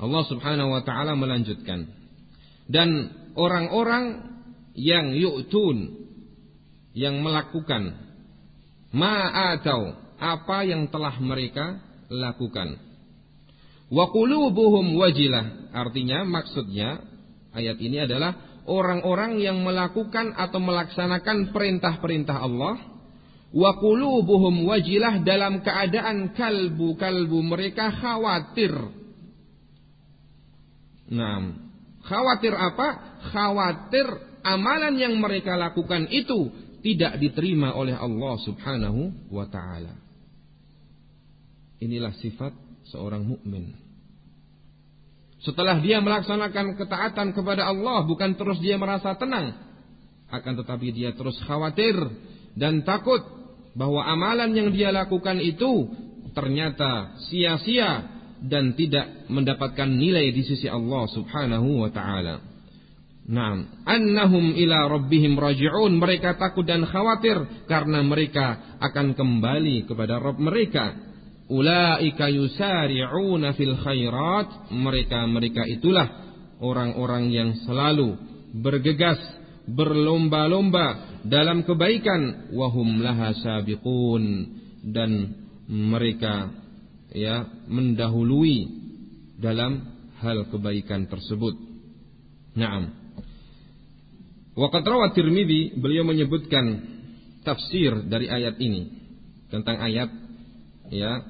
Allah Subhanahu wa taala melanjutkan. Dan orang-orang yang yu'tun yang melakukan. Ma'atau apa yang telah mereka lakukan. Wa qulubuhum wajilah artinya maksudnya ayat ini adalah orang-orang yang melakukan atau melaksanakan perintah-perintah Allah. Wa qulubuhum wajilah dalam keadaan kalbu-kalbu mereka khawatir. Nah, khawatir apa? Khawatir amalan yang mereka lakukan itu tidak diterima oleh Allah Subhanahu wa taala. Inilah sifat seorang mukmin. Setelah dia melaksanakan ketaatan kepada Allah, bukan terus dia merasa tenang, akan tetapi dia terus khawatir dan takut bahwa amalan yang dia lakukan itu ternyata sia-sia dan tidak mendapatkan nilai di sisi Allah Subhanahu wa taala. Naam, annahum ila rabbihim raji'un. Mereka takut dan khawatir karena mereka akan kembali kepada Rabb mereka. Ulaika yusari'una fil khairat. Mereka-mereka itulah orang-orang yang selalu bergegas, berlomba-lomba dalam kebaikan wahum laha sabiqun dan mereka ya mendahului dalam hal kebaikan tersebut. Naam. Waqat rawat Tirmidzi beliau menyebutkan tafsir dari ayat ini tentang ayat ya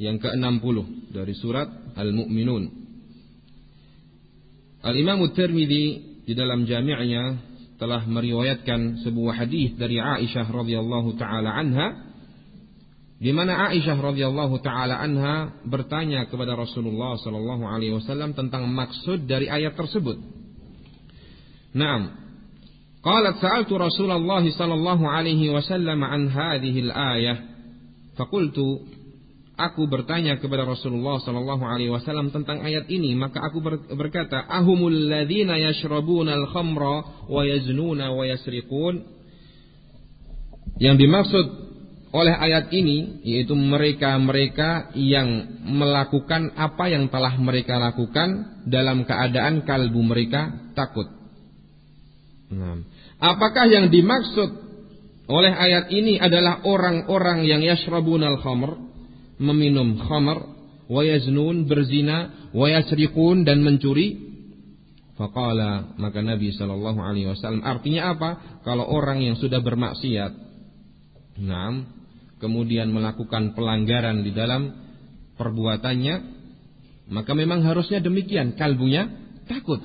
yang ke-60 dari surat Al-Mu'minun. Al-Imam Tirmidzi di dalam jami'nya telah meriwayatkan sebuah hadis dari Aisyah radhiyallahu taala anha di mana Aisyah radhiyallahu taala anha bertanya kepada Rasulullah sallallahu alaihi wasallam tentang maksud dari ayat tersebut. Naam. Qalat sa'altu Rasulullah sallallahu alaihi wasallam an hadhihi al-ayah. Faqultu aku bertanya kepada Rasulullah sallallahu alaihi wasallam tentang ayat ini, maka aku berkata, "Ahumul ladzina yashrabuna al-khamra wa yaznuna wa yasriqun?" Yang dimaksud oleh ayat ini yaitu mereka-mereka yang melakukan apa yang telah mereka lakukan dalam keadaan kalbu mereka takut. Nah, apakah yang dimaksud oleh ayat ini adalah orang-orang yang yashrabunal khamr, meminum khamr, wa yaznun berzina, wa yasriqun dan mencuri? Faqala maka Nabi sallallahu alaihi wasallam artinya apa? Kalau orang yang sudah bermaksiat, nah, kemudian melakukan pelanggaran di dalam perbuatannya, maka memang harusnya demikian, kalbunya takut.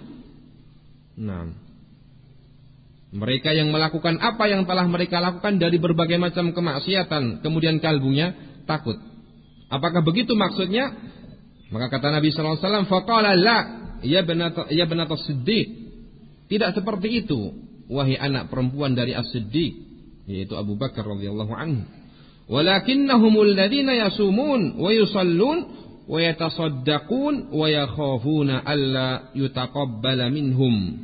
Nah, mereka yang melakukan apa yang telah mereka lakukan dari berbagai macam kemaksiatan, kemudian kalbunya takut. Apakah begitu maksudnya? Maka kata Nabi sallallahu alaihi wasallam, "Faqala la, ya benat ya As-Siddiq." Tidak seperti itu, wahai anak perempuan dari As-Siddiq, yaitu Abu Bakar radhiyallahu anhu. Walakinnahumul ladzina yasumun wa yusallun wa yatasaddaqun wa yakhafuna alla yutaqabbala minhum.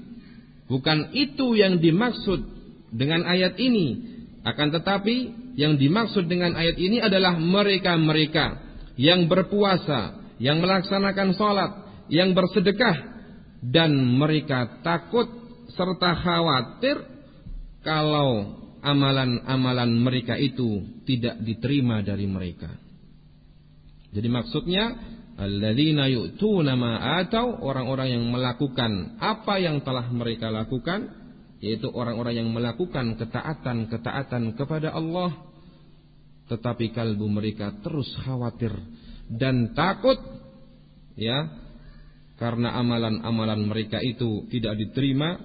Bukan itu yang dimaksud dengan ayat ini, akan tetapi yang dimaksud dengan ayat ini adalah mereka-mereka yang berpuasa, yang melaksanakan sholat, yang bersedekah, dan mereka takut serta khawatir kalau amalan-amalan mereka itu tidak diterima dari mereka. Jadi maksudnya alladzina yu'tuna ma atau orang-orang yang melakukan apa yang telah mereka lakukan yaitu orang-orang yang melakukan ketaatan-ketaatan kepada Allah tetapi kalbu mereka terus khawatir dan takut ya karena amalan-amalan mereka itu tidak diterima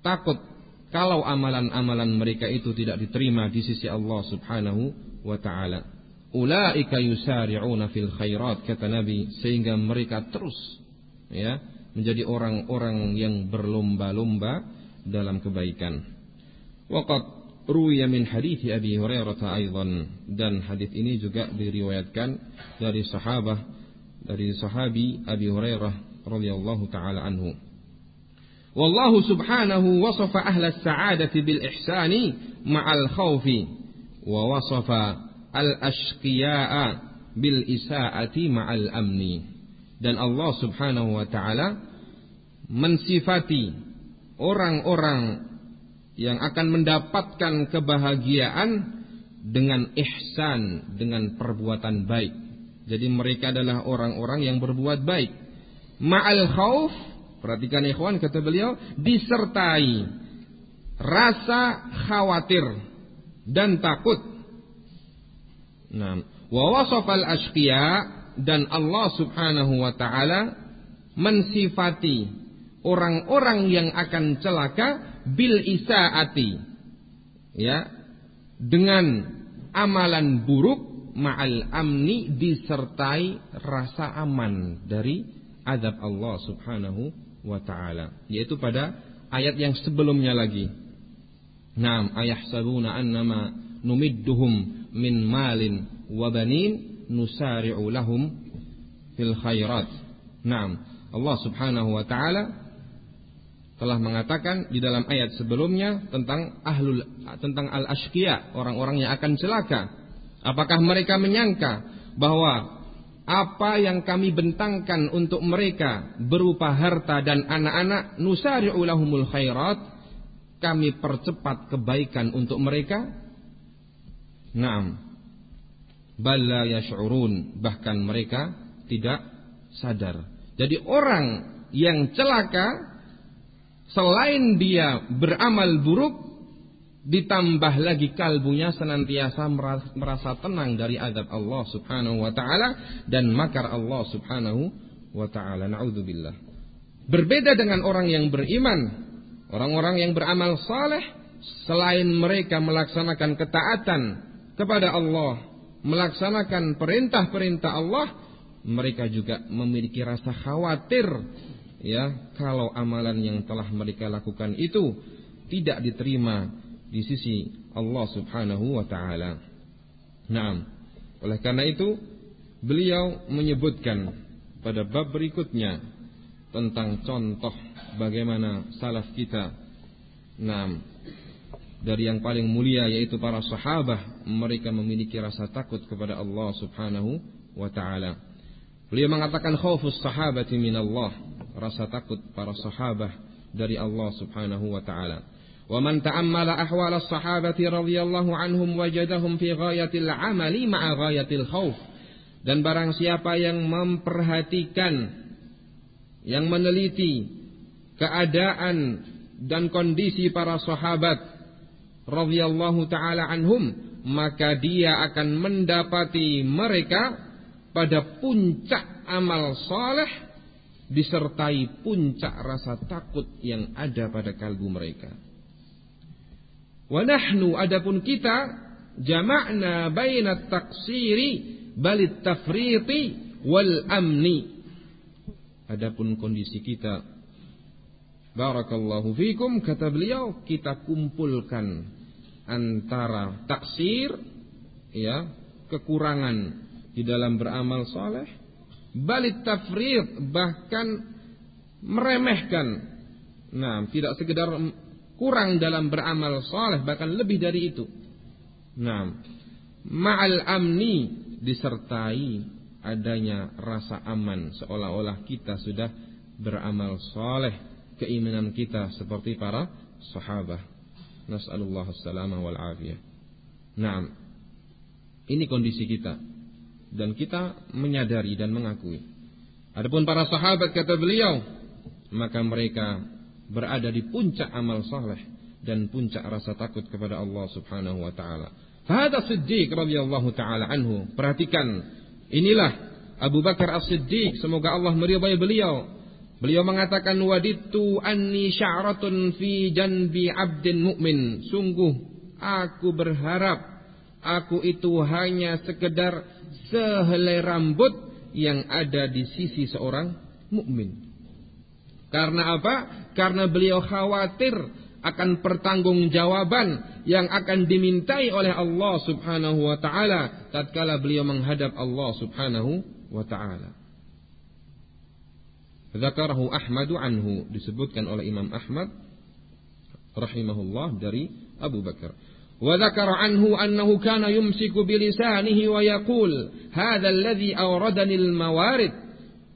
takut kalau amalan-amalan mereka itu tidak diterima di sisi Allah Subhanahu wa taala ulaika yusari'una fil khairat kata Nabi sehingga mereka terus ya menjadi orang-orang yang berlomba-lomba dalam kebaikan waqad ruwiya min hadis Abi Hurairah aidan dan hadis ini juga diriwayatkan dari sahabat dari sahabi Abi Hurairah radhiyallahu taala anhu. Wallahu subhanahu wasafa ahla as-sa'adati bil ihsani ma'al khawfi wa al-ashqiya'a bil isaati ma'al amni. Dan Allah subhanahu wa ta'ala mensifati orang-orang yang akan mendapatkan kebahagiaan dengan ihsan, dengan perbuatan baik. Jadi mereka adalah orang-orang yang berbuat baik. Ma'al khauf, perhatikan ikhwan kata beliau, disertai rasa khawatir dan takut. Nah, wa wasafal ashqiya dan Allah Subhanahu wa taala mensifati orang-orang yang akan celaka bil isaati. Ya. Dengan amalan buruk ma'al amni disertai rasa aman dari azab Allah Subhanahu wa taala. Yaitu pada ayat yang sebelumnya lagi. Naam. Ayahsabuna annama numidduhum min malin wa banin nusari'u lahum fil khairat. Naam, Allah Subhanahu wa taala telah mengatakan di dalam ayat sebelumnya tentang ahlul tentang al ashqiya orang-orang yang akan celaka. Apakah mereka menyangka bahwa apa yang kami bentangkan untuk mereka berupa harta dan anak-anak nusari'u lahumul khairat kami percepat kebaikan untuk mereka? Naam. Balla yash'urun bahkan mereka tidak sadar. Jadi orang yang celaka selain dia beramal buruk ditambah lagi kalbunya senantiasa merasa tenang dari adab Allah Subhanahu wa taala dan makar Allah Subhanahu wa taala. Nauzubillah. Berbeda dengan orang yang beriman, orang-orang yang beramal saleh selain mereka melaksanakan ketaatan kepada Allah, melaksanakan perintah-perintah Allah, mereka juga memiliki rasa khawatir ya kalau amalan yang telah mereka lakukan itu tidak diterima di sisi Allah Subhanahu wa taala. Naam. Oleh karena itu beliau menyebutkan pada bab berikutnya tentang contoh bagaimana salaf kita. Naam. Dari yang paling mulia yaitu para sahabat, mereka memiliki rasa takut kepada Allah Subhanahu wa taala. Beliau mengatakan khaufus sahabati min Allah rasa takut para sahabat dari Allah Subhanahu wa taala. Wa man ta'ammala ahwal as-sahabati radhiyallahu anhum wajadahum fi ghayatil amali ma'a ghayatil khauf. Dan barang siapa yang memperhatikan yang meneliti keadaan dan kondisi para sahabat radhiyallahu taala anhum maka dia akan mendapati mereka pada puncak amal saleh disertai puncak rasa takut yang ada pada kalbu mereka. Wa adapun kita jama'na baina taksiri balit tafriti wal amni. Adapun kondisi kita Barakallahu fikum kata beliau kita kumpulkan antara taksir ya kekurangan di dalam beramal soleh balik tafrid bahkan meremehkan nah tidak sekedar kurang dalam beramal soleh bahkan lebih dari itu nah ma'al amni disertai adanya rasa aman seolah-olah kita sudah beramal soleh keimanan kita seperti para sahabat. Nas'alullah as-salama wal afiyah. Naam. Ini kondisi kita dan kita menyadari dan mengakui. Adapun para sahabat kata beliau, maka mereka berada di puncak amal saleh dan puncak rasa takut kepada Allah Subhanahu wa taala. Hada Siddiq radhiyallahu taala anhu. Perhatikan, inilah Abu Bakar As-Siddiq, semoga Allah meridai beliau Beliau mengatakan waditu anni sya'ratun fi janbi 'abdin mu'min. Sungguh aku berharap aku itu hanya sekedar sehelai rambut yang ada di sisi seorang mukmin. Karena apa? Karena beliau khawatir akan pertanggungjawaban yang akan dimintai oleh Allah Subhanahu wa taala tatkala beliau menghadap Allah Subhanahu wa taala. Zakarahu Ahmadu anhu disebutkan oleh Imam Ahmad rahimahullah dari Abu Bakar. Wa dzakara anhu annahu kana yumsiku bilisanihi wa yaqul hadha alladhi awradani al-mawarid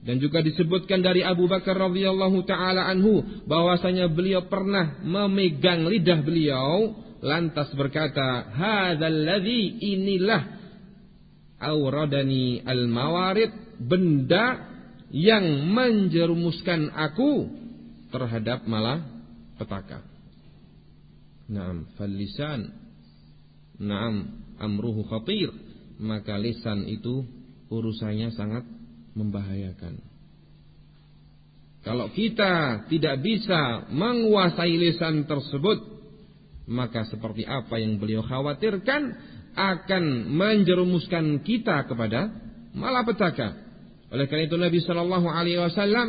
dan juga disebutkan dari Abu Bakar radhiyallahu taala anhu bahwasanya beliau pernah memegang lidah beliau lantas berkata hadzal ladzi inilah awradani al-mawarid benda yang menjerumuskan aku terhadap malah petaka. Naam, falisan. Naam, amruhu khatir. Maka lisan itu urusannya sangat membahayakan. Kalau kita tidak bisa menguasai lisan tersebut, maka seperti apa yang beliau khawatirkan akan menjerumuskan kita kepada malapetaka. Oleh karena itu Nabi Shallallahu Alaihi Wasallam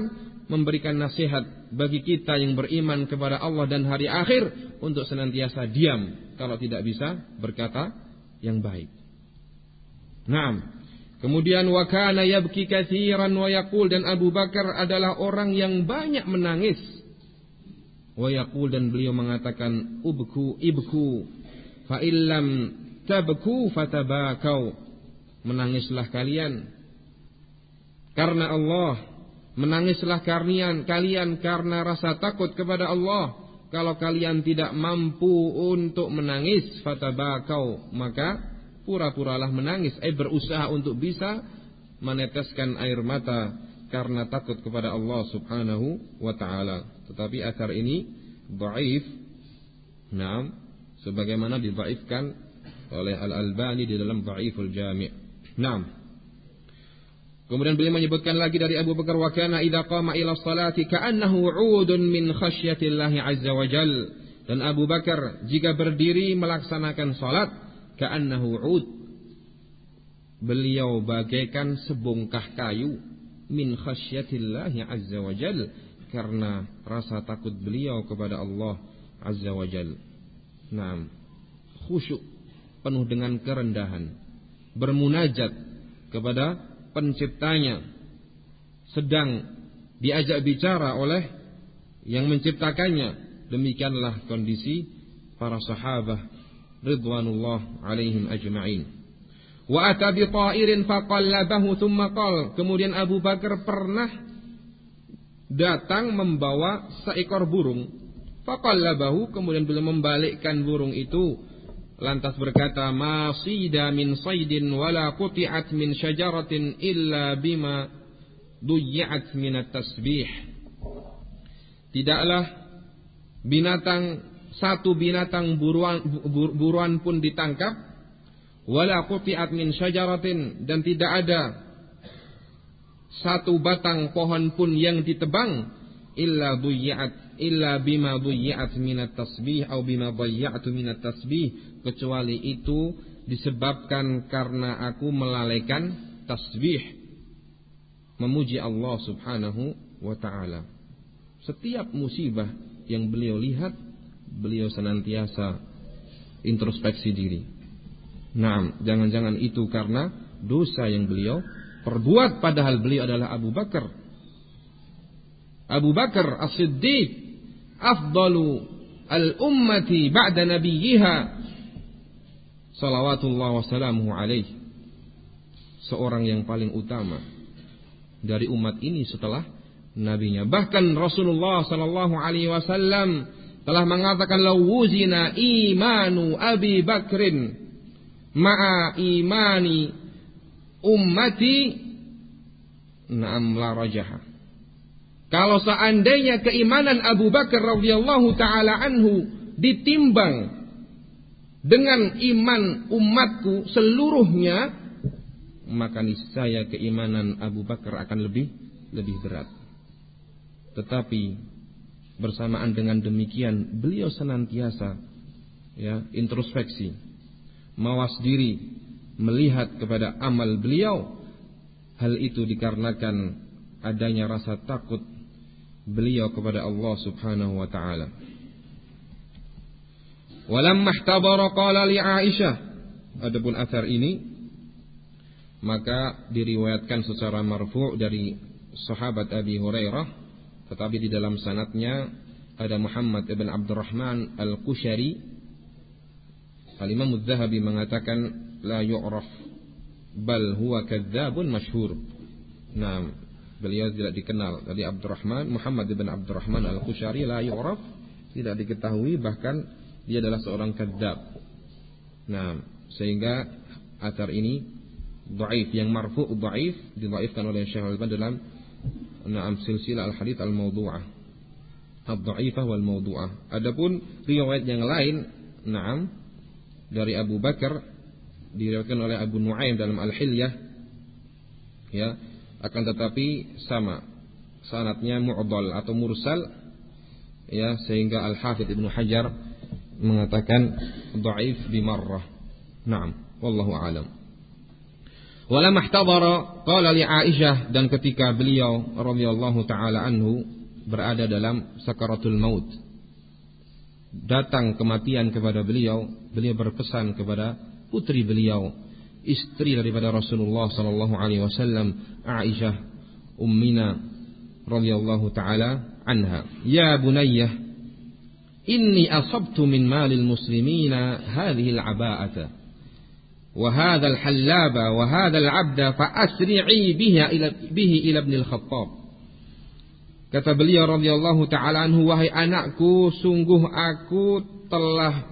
memberikan nasihat bagi kita yang beriman kepada Allah dan hari akhir untuk senantiasa diam kalau tidak bisa berkata yang baik. Naam. Kemudian wakana yabki katsiran wa dan Abu Bakar adalah orang yang banyak menangis. Wa yaqul dan beliau mengatakan ubku ibku fa illam tabku fatabakau. Menangislah kalian karena Allah. Menangislah kalian, kalian karena rasa takut kepada Allah. Kalau kalian tidak mampu untuk menangis, fatabakau, maka pura-puralah menangis. Eh berusaha untuk bisa meneteskan air mata karena takut kepada Allah Subhanahu wa taala. Tetapi asar ini dhaif. Naam, sebagaimana didhaifkan oleh Al-Albani di dalam Dhaiful Jami'. Naam. Kemudian beliau menyebutkan lagi dari Abu Bakar wa kana idza qama ila salati ka'annahu 'udun min khasyatillahi azza wa jal. Dan Abu Bakar jika berdiri melaksanakan salat ka'annahu 'ud. Beliau bagaikan sebongkah kayu min khasyatillahi azza wa jal karena rasa takut beliau kepada Allah azza wa jal. Naam. Khusyuk penuh dengan kerendahan. Bermunajat kepada penciptanya sedang diajak bicara oleh yang menciptakannya. Demikianlah kondisi para sahabat ridwanullah alaihim ajma'in. Wa ata bi ta'irin faqallabahu thumma qal. Kemudian Abu Bakar pernah datang membawa seekor burung. Faqallabahu kemudian beliau membalikkan burung itu lantas berkata masida min saydin wala quti'at min syajaratin illa bima duyyi'at min tasbih tidaklah binatang satu binatang buruan buruan pun ditangkap wala quti'at min syajaratin dan tidak ada satu batang pohon pun yang ditebang illa duyyi'at illa bima duyyi'at minat tasbih atau bima dhayya'tu minat tasbih kecuali itu disebabkan karena aku melalaikan tasbih. memuji Allah Subhanahu wa taala. Setiap musibah yang beliau lihat, beliau senantiasa introspeksi diri. Nah, jangan-jangan itu karena dosa yang beliau perbuat padahal beliau adalah Abu Bakar. Abu Bakar As-Siddiq afdalu al-ummati ba'da nabiyyiha salawatullah wassalamuhu alaih seorang yang paling utama dari umat ini setelah nabinya. Bahkan Rasulullah sallallahu alaihi wasallam telah mengatakan lawuzina imanu Abi Bakrin ma'a imani ummati na'am la rajaha. Kalau seandainya keimanan Abu Bakar radhiyallahu taala anhu ditimbang dengan iman umatku seluruhnya maka niscaya keimanan Abu Bakar akan lebih lebih berat. Tetapi bersamaan dengan demikian beliau senantiasa ya introspeksi, mawas diri, melihat kepada amal beliau. Hal itu dikarenakan adanya rasa takut beliau kepada Allah Subhanahu wa taala. Walamma ihtabara qala li Aisyah. Adapun asar ini maka diriwayatkan secara marfu' dari sahabat Abi Hurairah tetapi di dalam sanatnya ada Muhammad ibn Abdurrahman Al-Kushari Al-Imam Az-Zahabi mengatakan la yu'raf bal huwa kadzabun masyhur. Nah, beliau tidak dikenal. Tadi Abdurrahman Muhammad ibn Abdurrahman Al-Kushari la yu'raf tidak diketahui bahkan dia adalah seorang kadzab. Nah, sehingga atar ini dhaif yang marfu dhaif didhaifkan oleh Syekh Al-Albani dalam Naam silsilah al-hadits al-mawdu'ah. Ad-dhaifah wal mawdu'ah. Adapun riwayat yang lain, naam dari Abu Bakar diriwayatkan oleh Abu Nuaim dalam Al-Hilyah ya, akan tetapi sama sanatnya mu'dal atau mursal ya sehingga Al-Hafidz Ibnu Hajar mengatakan dhaif bimarrah. Naam, wallahu a'lam. Wala mahtadara qala li Aisyah dan ketika beliau radhiyallahu taala anhu berada dalam sakaratul maut datang kematian kepada beliau beliau berpesan kepada putri beliau istri daripada Rasulullah sallallahu alaihi wasallam Aisyah ummina radhiyallahu taala anha ya bunayyah inni asabtu min malil muslimina hadhihi al-aba'ata وهذا الحلاب وهذا العبد به إلى به إلى ابن الخطاب Kata beliau radhiyallahu taala anhu wahai anakku sungguh aku telah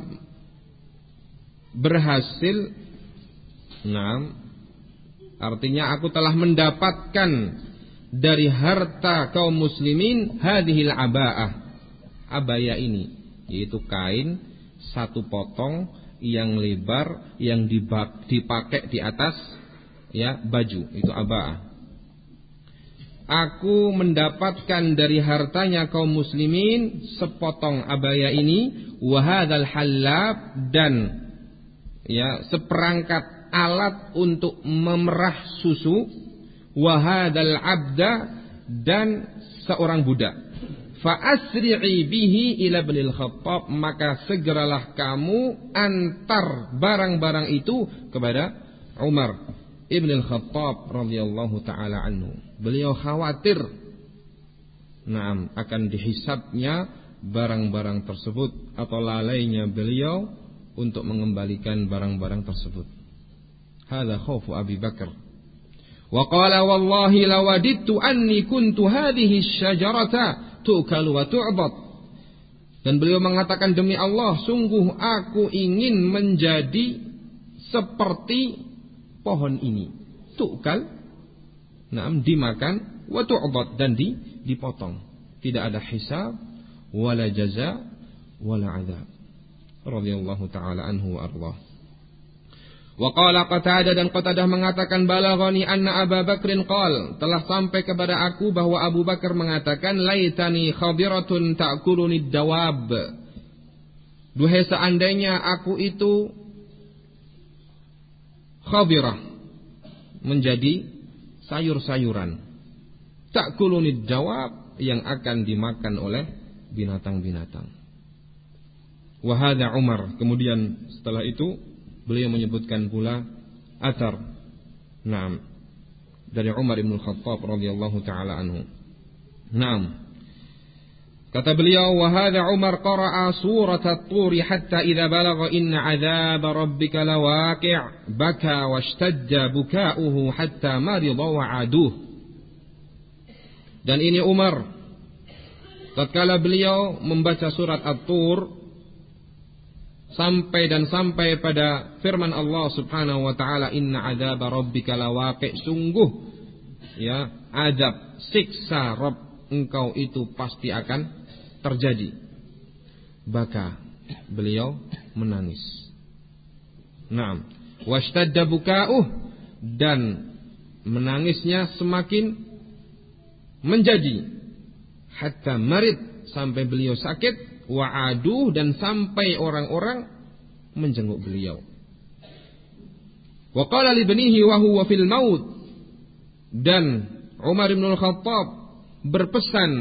berhasil Nah, artinya aku telah mendapatkan dari harta kaum muslimin hadhil abaah. Abaya ini yaitu kain satu potong yang lebar yang dipakai di atas ya baju itu abah. Aku mendapatkan dari hartanya kaum muslimin sepotong abaya ini wahadal halab dan ya seperangkat alat untuk memerah susu wahadal abda dan seorang budak Fa'asri'i bihi ila Ibnil Khattab maka segeralah kamu antar barang-barang itu kepada Umar Ibn Khattab radhiyallahu taala anhu. Beliau khawatir Naam akan dihisapnya barang-barang tersebut atau lalainya beliau untuk mengembalikan barang-barang tersebut. Hada khawfu Abi Bakar. Wa qala wallahi lawadittu anni kuntu hadhihi syajarata tu'kalu. Dan beliau mengatakan demi Allah, sungguh aku ingin menjadi seperti pohon ini. Tu'kal, naam dimakan, wa tu'bad dan di, dipotong. Tidak ada hisab, wala jaza, wala azab. Radhiyallahu taala anhu wa ardah. Wa qala dan Qatadah mengatakan balaghani anna Abu Bakrin qal telah sampai kepada aku bahwa Abu Bakar mengatakan laitani khabiratun ta'kuluni dawab. Duhai seandainya aku itu khabirah menjadi sayur-sayuran. ta'kulunid jawab yang akan dimakan oleh binatang-binatang. Wahada Umar. Kemudian setelah itu beliau menyebutkan pula atar. Naam. Dari Umar bin Khattab radhiyallahu taala anhu. Naam. Kata beliau, "Wahada Umar qara'a surat at-tur hatta idza balagha inna 'adzab rabbika lawaqi' baka washtadda buka'uhu hatta marida wa 'aduh." Dan ini Umar tatkala beliau membaca surat At-Tur sampai dan sampai pada firman Allah Subhanahu wa taala inna 'adzaba rabbika lawaqi' sungguh ya adab siksa Rabb engkau itu pasti akan terjadi. Baka beliau menangis. Naam. Washtadda buka'uh dan menangisnya semakin menjadi hatta marid sampai beliau sakit wa'aduh dan sampai orang-orang menjenguk beliau. Wa qala li banihi wa huwa fil maut dan Umar bin Al-Khattab berpesan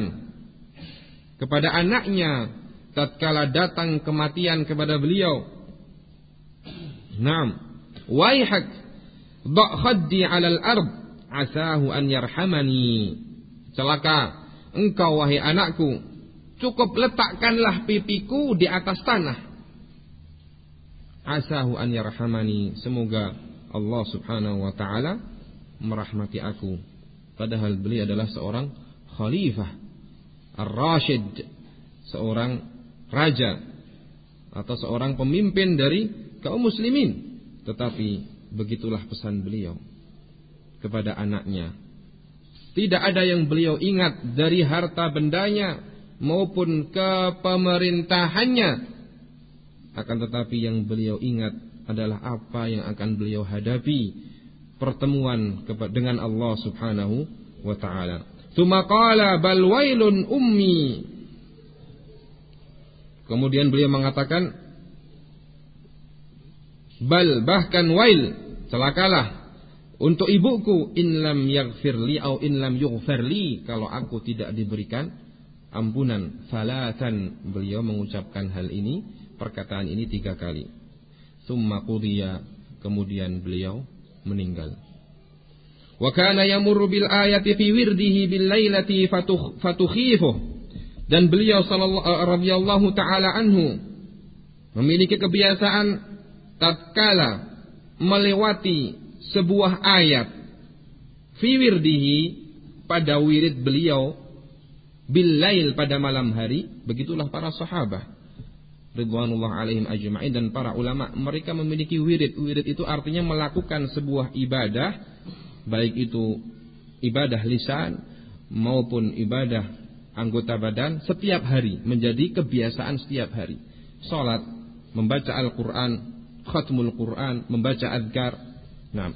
kepada anaknya tatkala datang kematian kepada beliau. Naam, waihak dha' khaddi 'alal ard asahu an yarhamani. Celaka engkau wahai anakku, cukup letakkanlah pipiku di atas tanah. Asahu an yarhamani, semoga Allah Subhanahu wa taala merahmati aku. Padahal beliau adalah seorang khalifah Ar-Rashid, seorang raja atau seorang pemimpin dari kaum muslimin. Tetapi begitulah pesan beliau kepada anaknya. Tidak ada yang beliau ingat dari harta bendanya maupun kepemerintahannya. Akan tetapi yang beliau ingat adalah apa yang akan beliau hadapi pertemuan dengan Allah Subhanahu wa taala. Tsumma qala bal wailun ummi. Kemudian beliau mengatakan bal bahkan wail celakalah untuk ibuku in lam yaghfirli au in lam yughfarli kalau aku tidak diberikan ampunan falatan beliau mengucapkan hal ini perkataan ini tiga kali. Summa qudiya kemudian beliau meninggal. Wa kana yamurru bil ayati fi wirdihi bil lailati fatukhifuh. Dan beliau sallallahu eh, taala anhu memiliki kebiasaan tatkala melewati sebuah ayat fi wirdihi pada wirid beliau bil lail pada malam hari begitulah para sahabat ridwanullah alaihim ajma'in dan para ulama mereka memiliki wirid wirid itu artinya melakukan sebuah ibadah baik itu ibadah lisan maupun ibadah anggota badan setiap hari menjadi kebiasaan setiap hari. Salat, membaca Al-Qur'an, khatmul Qur'an, membaca adkar. Nah,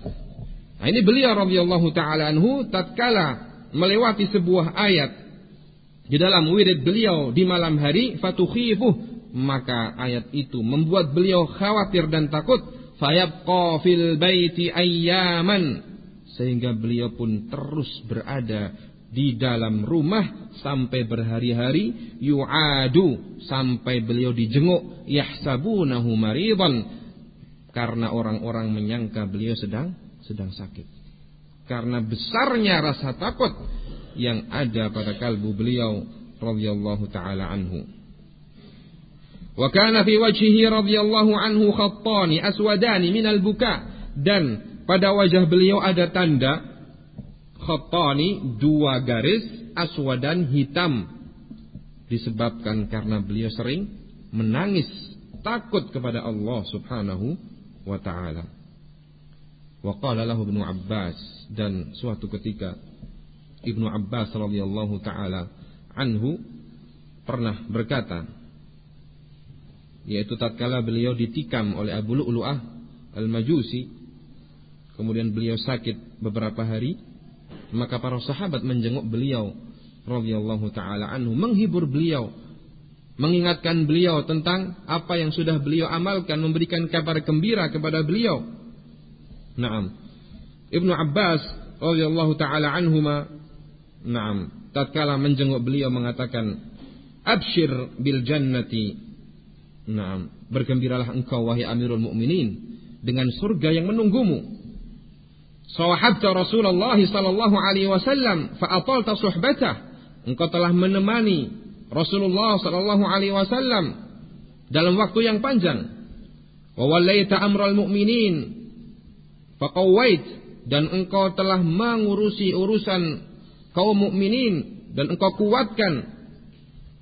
nah ini beliau radhiyallahu taala anhu tatkala melewati sebuah ayat di dalam wirid beliau di malam hari fatukhifuh maka ayat itu membuat beliau khawatir dan takut. Fayabqa fil baiti ayyaman sehingga beliau pun terus berada di dalam rumah sampai berhari-hari. Yu'adu sampai beliau dijenguk. Yahsabunahu maridan karena orang-orang menyangka beliau sedang sedang sakit karena besarnya rasa takut yang ada pada kalbu beliau radhiyallahu taala anhu. Wa kana fi wajhihi radhiyallahu anhu khattani aswadani minal buka. Dan pada wajah beliau ada tanda khattani dua garis aswadan hitam. Disebabkan karena beliau sering menangis takut kepada Allah Subhanahu wa taala. Wa qala lahu Ibnu Abbas dan suatu ketika Ibnu Abbas radhiyallahu taala anhu pernah berkata yaitu tatkala beliau ditikam oleh Abu Lu'lu'ah Al-Majusi kemudian beliau sakit beberapa hari, maka para sahabat menjenguk beliau radhiyallahu taala anhu, menghibur beliau, mengingatkan beliau tentang apa yang sudah beliau amalkan, memberikan kabar gembira kepada beliau. Naam. Ibnu Abbas radhiyallahu taala anhuma Naam, tatkala menjenguk beliau mengatakan, "Abshir bil jannati." Naam, bergembiralah engkau wahai Amirul Mukminin dengan surga yang menunggumu. Sawahabta Rasulullah sallallahu alaihi wasallam fa atalta suhbatah. Engkau telah menemani Rasulullah sallallahu alaihi wasallam dalam waktu yang panjang. Wa wallaita amral mu'minin faqawait dan engkau telah mengurusi urusan kaum mukminin dan engkau kuatkan.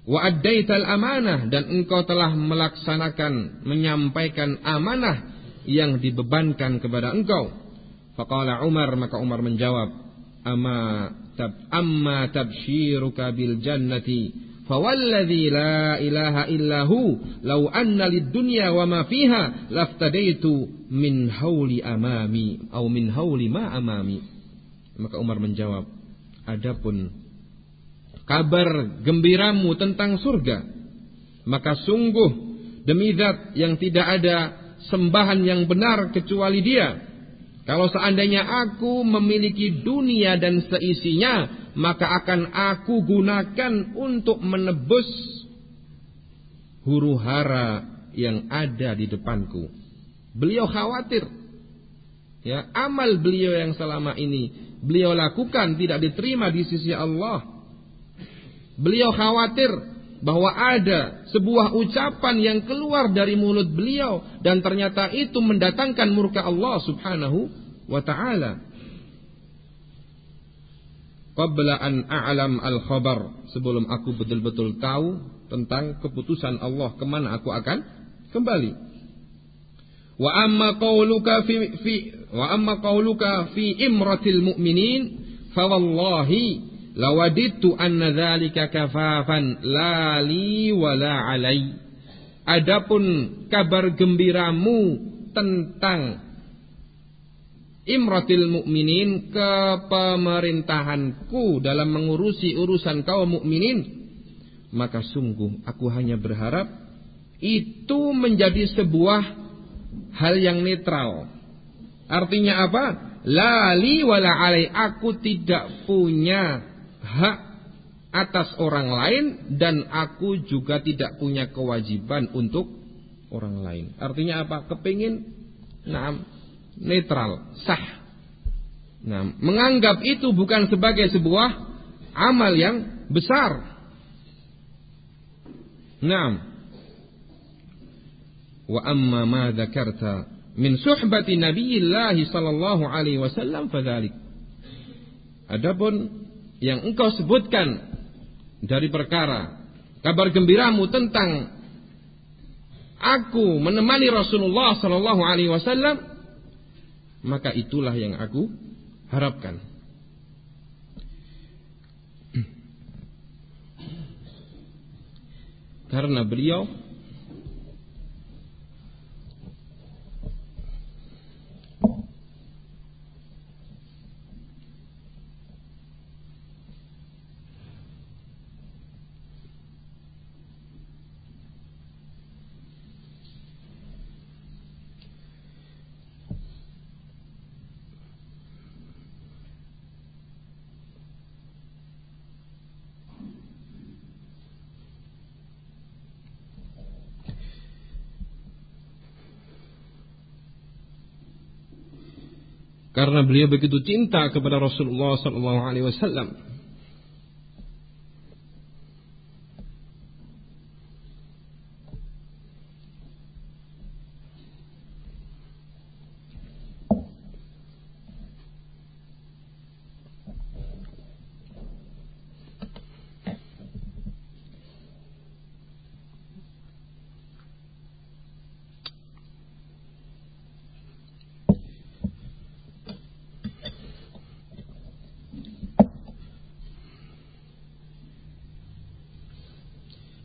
Wa addaital amanah dan engkau telah melaksanakan menyampaikan amanah yang dibebankan kepada engkau. Faqala Umar maka Umar menjawab amma tab amma tabshiruka bil jannati Fawalladhi la ilaha illahu law anna lid dunya wa ma fiha laftadaitu min hauli amami atau min hauli ma amami. Maka Umar menjawab, adapun kabar gembiramu tentang surga, maka sungguh demi zat yang tidak ada sembahan yang benar kecuali Dia kalau seandainya aku memiliki dunia dan seisinya, maka akan aku gunakan untuk menebus huru hara yang ada di depanku. Beliau khawatir. Ya, amal beliau yang selama ini beliau lakukan tidak diterima di sisi Allah. Beliau khawatir bahwa ada sebuah ucapan yang keluar dari mulut beliau dan ternyata itu mendatangkan murka Allah Subhanahu wa taala. Qabla an a'lam al-khabar sebelum aku betul-betul tahu tentang keputusan Allah ke mana aku akan kembali. Wa amma qauluka fi, fi wa amma qauluka fi imratil mu'minin fa wallahi Lawadittu anna dzalika kafafan la li wa la alai. Adapun kabar gembiramu tentang imratil mukminin kepemerintahanku dalam mengurusi urusan kaum mukminin maka sungguh aku hanya berharap itu menjadi sebuah hal yang netral artinya apa lali wala alai aku tidak punya hak atas orang lain dan aku juga tidak punya kewajiban untuk orang lain. Artinya apa? Kepingin nah, netral, sah. Nah, menganggap itu bukan sebagai sebuah amal yang besar. Nah, wa amma ma dzakarta min suhbati Nabiyillah sallallahu alaihi wasallam fadzalik. Adapun yang engkau sebutkan dari perkara kabar gembiramu tentang aku menemani Rasulullah sallallahu alaihi wasallam maka itulah yang aku harapkan. Karena beliau karena beliau begitu cinta kepada Rasulullah sallallahu alaihi wasallam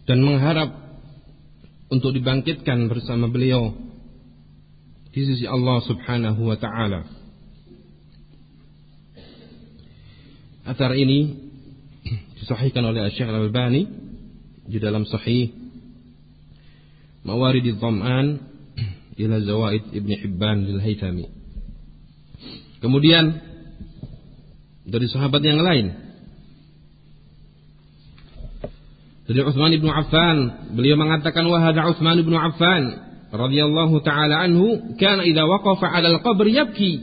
dan mengharap untuk dibangkitkan bersama beliau di sisi Allah Subhanahu wa taala. Atar ini disahihkan oleh Syekh Al-Albani di dalam sahih Mawarid Dhama'an ila Zawaid Ibn Hibban lil Haythami. Kemudian dari sahabat yang lain Dari Utsman bin Affan, beliau mengatakan wa hadza Utsman bin Affan radhiyallahu taala anhu kana idza waqafa 'ala al-qabr yabki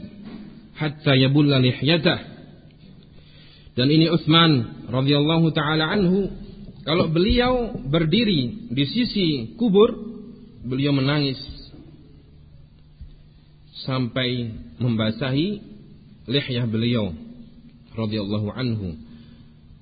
hatta yabulla lihyatah. Dan ini Utsman radhiyallahu taala anhu kalau beliau berdiri di sisi kubur beliau menangis sampai membasahi lihyah beliau radhiyallahu anhu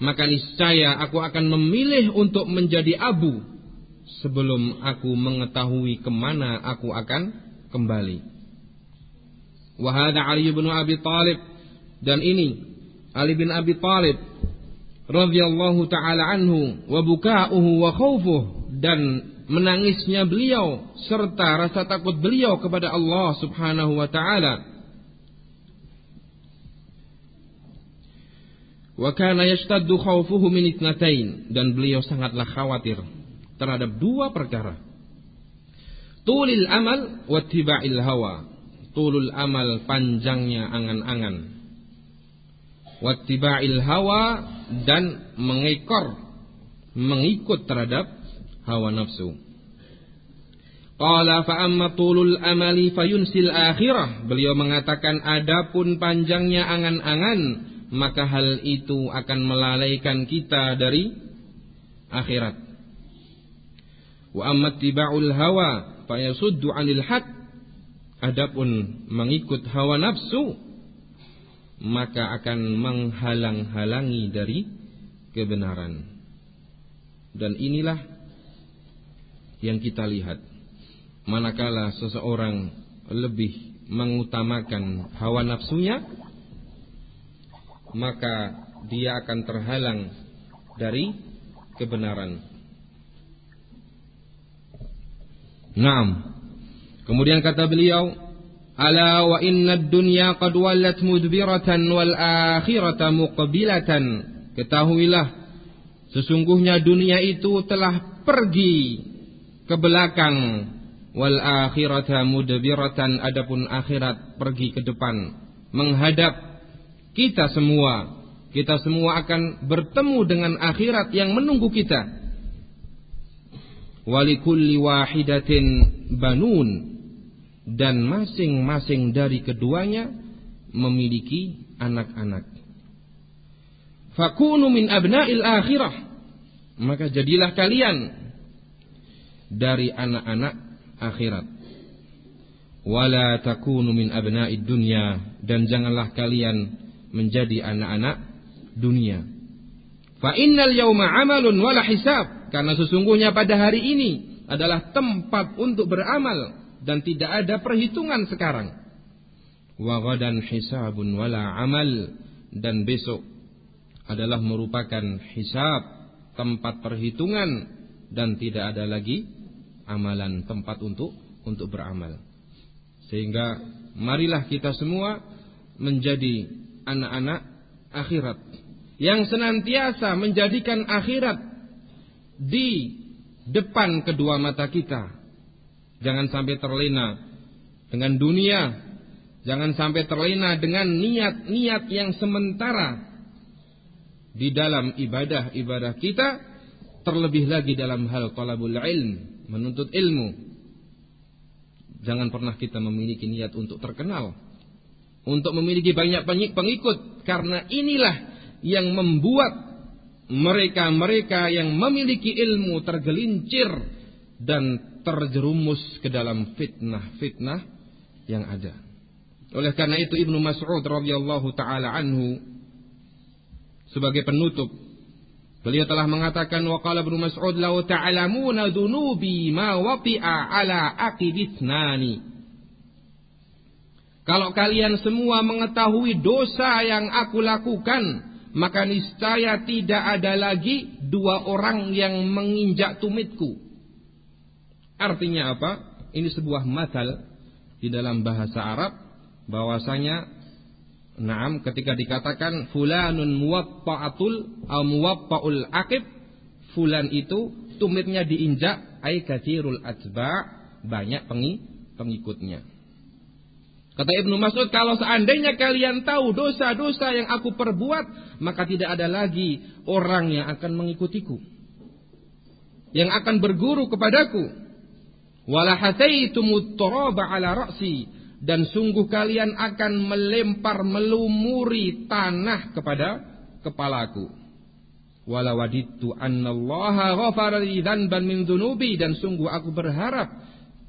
maka niscaya aku akan memilih untuk menjadi abu sebelum aku mengetahui ke mana aku akan kembali. Wahada Ali bin Abi Talib dan ini Ali bin Abi Talib radhiyallahu taala anhu wa buka'uhu wa khawfuh dan menangisnya beliau serta rasa takut beliau kepada Allah Subhanahu wa taala Wa yashtaddu khawfuhu min dan beliau sangatlah khawatir terhadap dua perkara. Tulil amal wa tiba'il hawa. Tulul amal panjangnya angan-angan. Wa tiba'il hawa dan mengekor mengikut terhadap hawa nafsu. Qala fa amma tulul amali fayunsil akhirah. Beliau mengatakan adapun panjangnya angan-angan maka hal itu akan melalaikan kita dari akhirat. Wa amma tiba'ul hawa fayasuddu 'anil haq. Adapun mengikut hawa nafsu maka akan menghalang-halangi dari kebenaran. Dan inilah yang kita lihat. Manakala seseorang lebih mengutamakan hawa nafsunya maka dia akan terhalang dari kebenaran. Naam. Kemudian kata beliau, "Ala wa inna dunya qad wallat mudbiratan wal akhirata muqbilatan." Ketahuilah, sesungguhnya dunia itu telah pergi ke belakang wal akhirata mudbiratan adapun akhirat pergi ke depan menghadap kita semua, kita semua akan bertemu dengan akhirat yang menunggu kita. Walikulli wahidatin banun dan masing-masing dari keduanya memiliki anak-anak. Fakunu min abna'il akhirah. Maka jadilah kalian dari anak-anak akhirat. Wala takunu min abna'id dunya dan janganlah kalian menjadi anak-anak dunia. Fa innal yauma amalun wala hisab karena sesungguhnya pada hari ini adalah tempat untuk beramal dan tidak ada perhitungan sekarang. Wa ghadan hisabun wala amal dan besok adalah merupakan hisab tempat perhitungan dan tidak ada lagi amalan tempat untuk untuk beramal. Sehingga marilah kita semua menjadi anak-anak akhirat yang senantiasa menjadikan akhirat di depan kedua mata kita. Jangan sampai terlena dengan dunia, jangan sampai terlena dengan niat-niat yang sementara di dalam ibadah-ibadah kita, terlebih lagi dalam hal talabul ilm, menuntut ilmu. Jangan pernah kita memiliki niat untuk terkenal untuk memiliki banyak pengikut karena inilah yang membuat mereka-mereka yang memiliki ilmu tergelincir dan terjerumus ke dalam fitnah-fitnah yang ada. Oleh karena itu Ibnu Mas'ud radhiyallahu taala anhu sebagai penutup beliau telah mengatakan wa qala Ibnu Mas'ud law ta'lamuna dunubi ma waqi'a ala aqibitnani kalau kalian semua mengetahui dosa yang aku lakukan, maka niscaya tidak ada lagi dua orang yang menginjak tumitku. Artinya apa? Ini sebuah matal di dalam bahasa Arab bahwasanya Naam ketika dikatakan fulanun muwatta'atul atau muwatta'ul aqib fulan itu tumitnya diinjak ai kathirul atba banyak pengikutnya. Kata Ibnu Mas'ud, kalau seandainya kalian tahu dosa-dosa yang aku perbuat, maka tidak ada lagi orang yang akan mengikutiku. Yang akan berguru kepadaku. Ala ra'si dan sungguh kalian akan melempar melumuri tanah kepada kepalaku. Walawadittu annallaha ghafara min dan sungguh aku berharap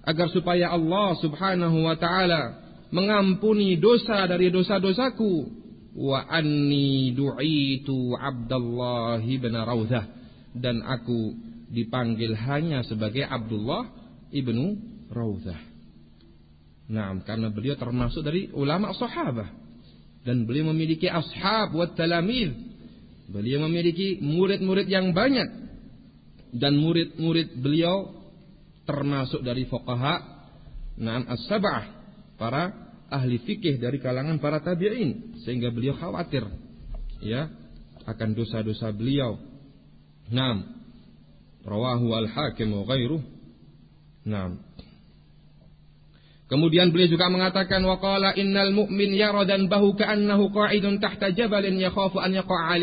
agar supaya Allah Subhanahu wa taala mengampuni dosa dari dosa-dosaku. Wa anni du'itu Abdullah bin Rauzah. Dan aku dipanggil hanya sebagai Abdullah ibnu Rauzah. Nah, karena beliau termasuk dari ulama sahabat dan beliau memiliki ashab wa talamid. Beliau memiliki murid-murid yang banyak. Dan murid-murid beliau termasuk dari fuqaha. Naam as-sab'ah para ahli fikih dari kalangan para tabi'in sehingga beliau khawatir ya akan dosa-dosa beliau. Naam. Rawahu al-Hakim wa ghairuh. Naam. Kemudian beliau juga mengatakan waqala innal mu'min yara bahu ka'annahu qa'idun tahta jabalin yakhafu an yaqa'.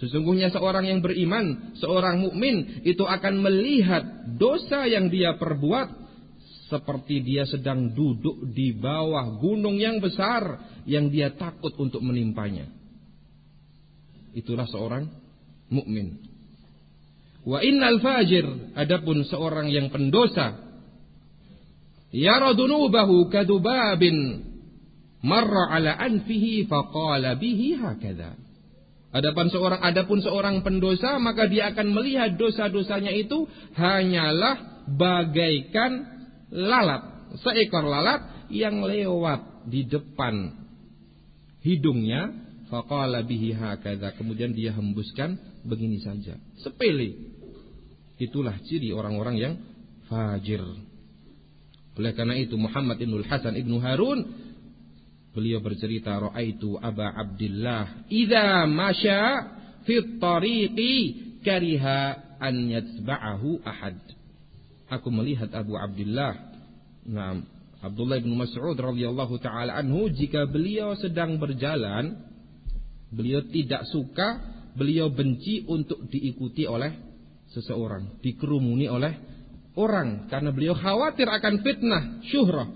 Sesungguhnya seorang yang beriman, seorang mukmin itu akan melihat dosa yang dia perbuat seperti dia sedang duduk di bawah gunung yang besar yang dia takut untuk menimpanya. Itulah seorang mukmin. Wa innal fajir adapun seorang yang pendosa yara dunubahu kadubabin marra ala anfihi faqala bihi hakadha. Adapun seorang adapun seorang pendosa maka dia akan melihat dosa-dosanya itu hanyalah bagaikan lalat, seekor lalat yang lewat di depan hidungnya, faqala bihi hakadha. Kemudian dia hembuskan begini saja. Sepele. Itulah ciri orang-orang yang fajir. Oleh karena itu Muhammad ibn Hasan ibn Harun beliau bercerita raaitu Aba Abdullah idza masya fi tariqi kariha an yatba'ahu ahad aku melihat Abu Abdullah. Nah, Abdullah bin Mas'ud radhiyallahu taala anhu jika beliau sedang berjalan beliau tidak suka beliau benci untuk diikuti oleh seseorang dikerumuni oleh orang. Karena beliau khawatir akan fitnah syuhrah.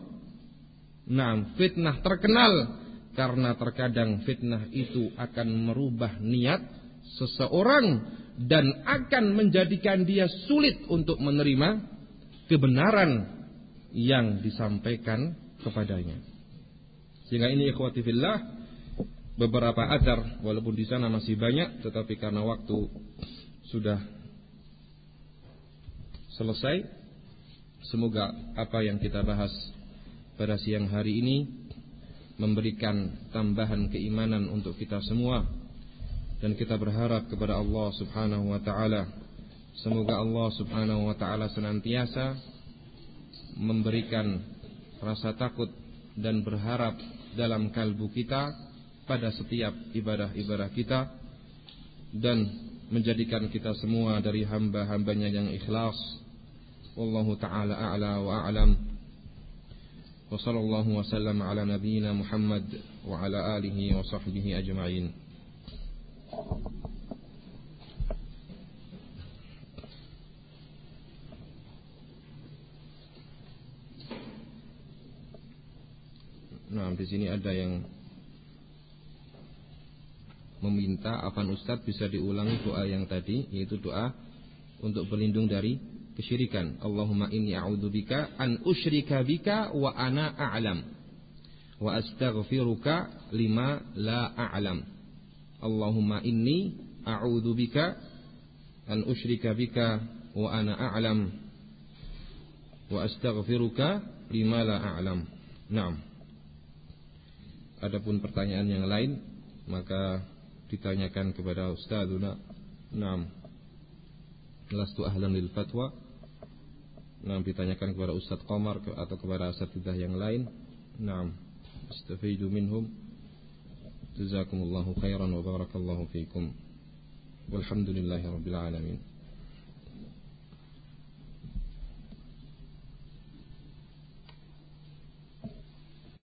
Nah fitnah terkenal. Karena terkadang fitnah itu akan merubah niat seseorang dan akan menjadikan dia sulit untuk menerima kebenaran yang disampaikan kepadanya. Sehingga ini ikhwati fillah beberapa adar walaupun di sana masih banyak tetapi karena waktu sudah selesai semoga apa yang kita bahas pada siang hari ini memberikan tambahan keimanan untuk kita semua dan kita berharap kepada Allah Subhanahu wa taala Semoga Allah subhanahu wa ta'ala senantiasa memberikan rasa takut dan berharap dalam kalbu kita pada setiap ibadah-ibadah kita dan menjadikan kita semua dari hamba-hambanya yang ikhlas. Wallahu ta'ala a'la wa a'lam. Wa sallallahu wa sallam ala nabiyyina Muhammad wa ala alihi wa sahbihi ajma'in. Nah, di sini ada yang meminta Afan Ustadz bisa diulangi doa yang tadi yaitu doa untuk berlindung dari kesyirikan. Allahumma inni a'udzubika an usyrika bika wa ana a'lam wa astaghfiruka lima la a'lam. Allahumma inni a'udzubika an usyrika bika wa ana a'lam wa astaghfiruka lima la a'lam. Naam. Adapun pertanyaan yang lain maka ditanyakan kepada Ustazuna. Naam. Lastu ahlan lil fatwa Nah, ditanyakan kepada Ustaz Qamar atau kepada asatidah yang lain. Naam. Istafidu minhum. Jazakumullahu khairan wa barakallahu fiikum. Walhamdulillahi rabbil alamin.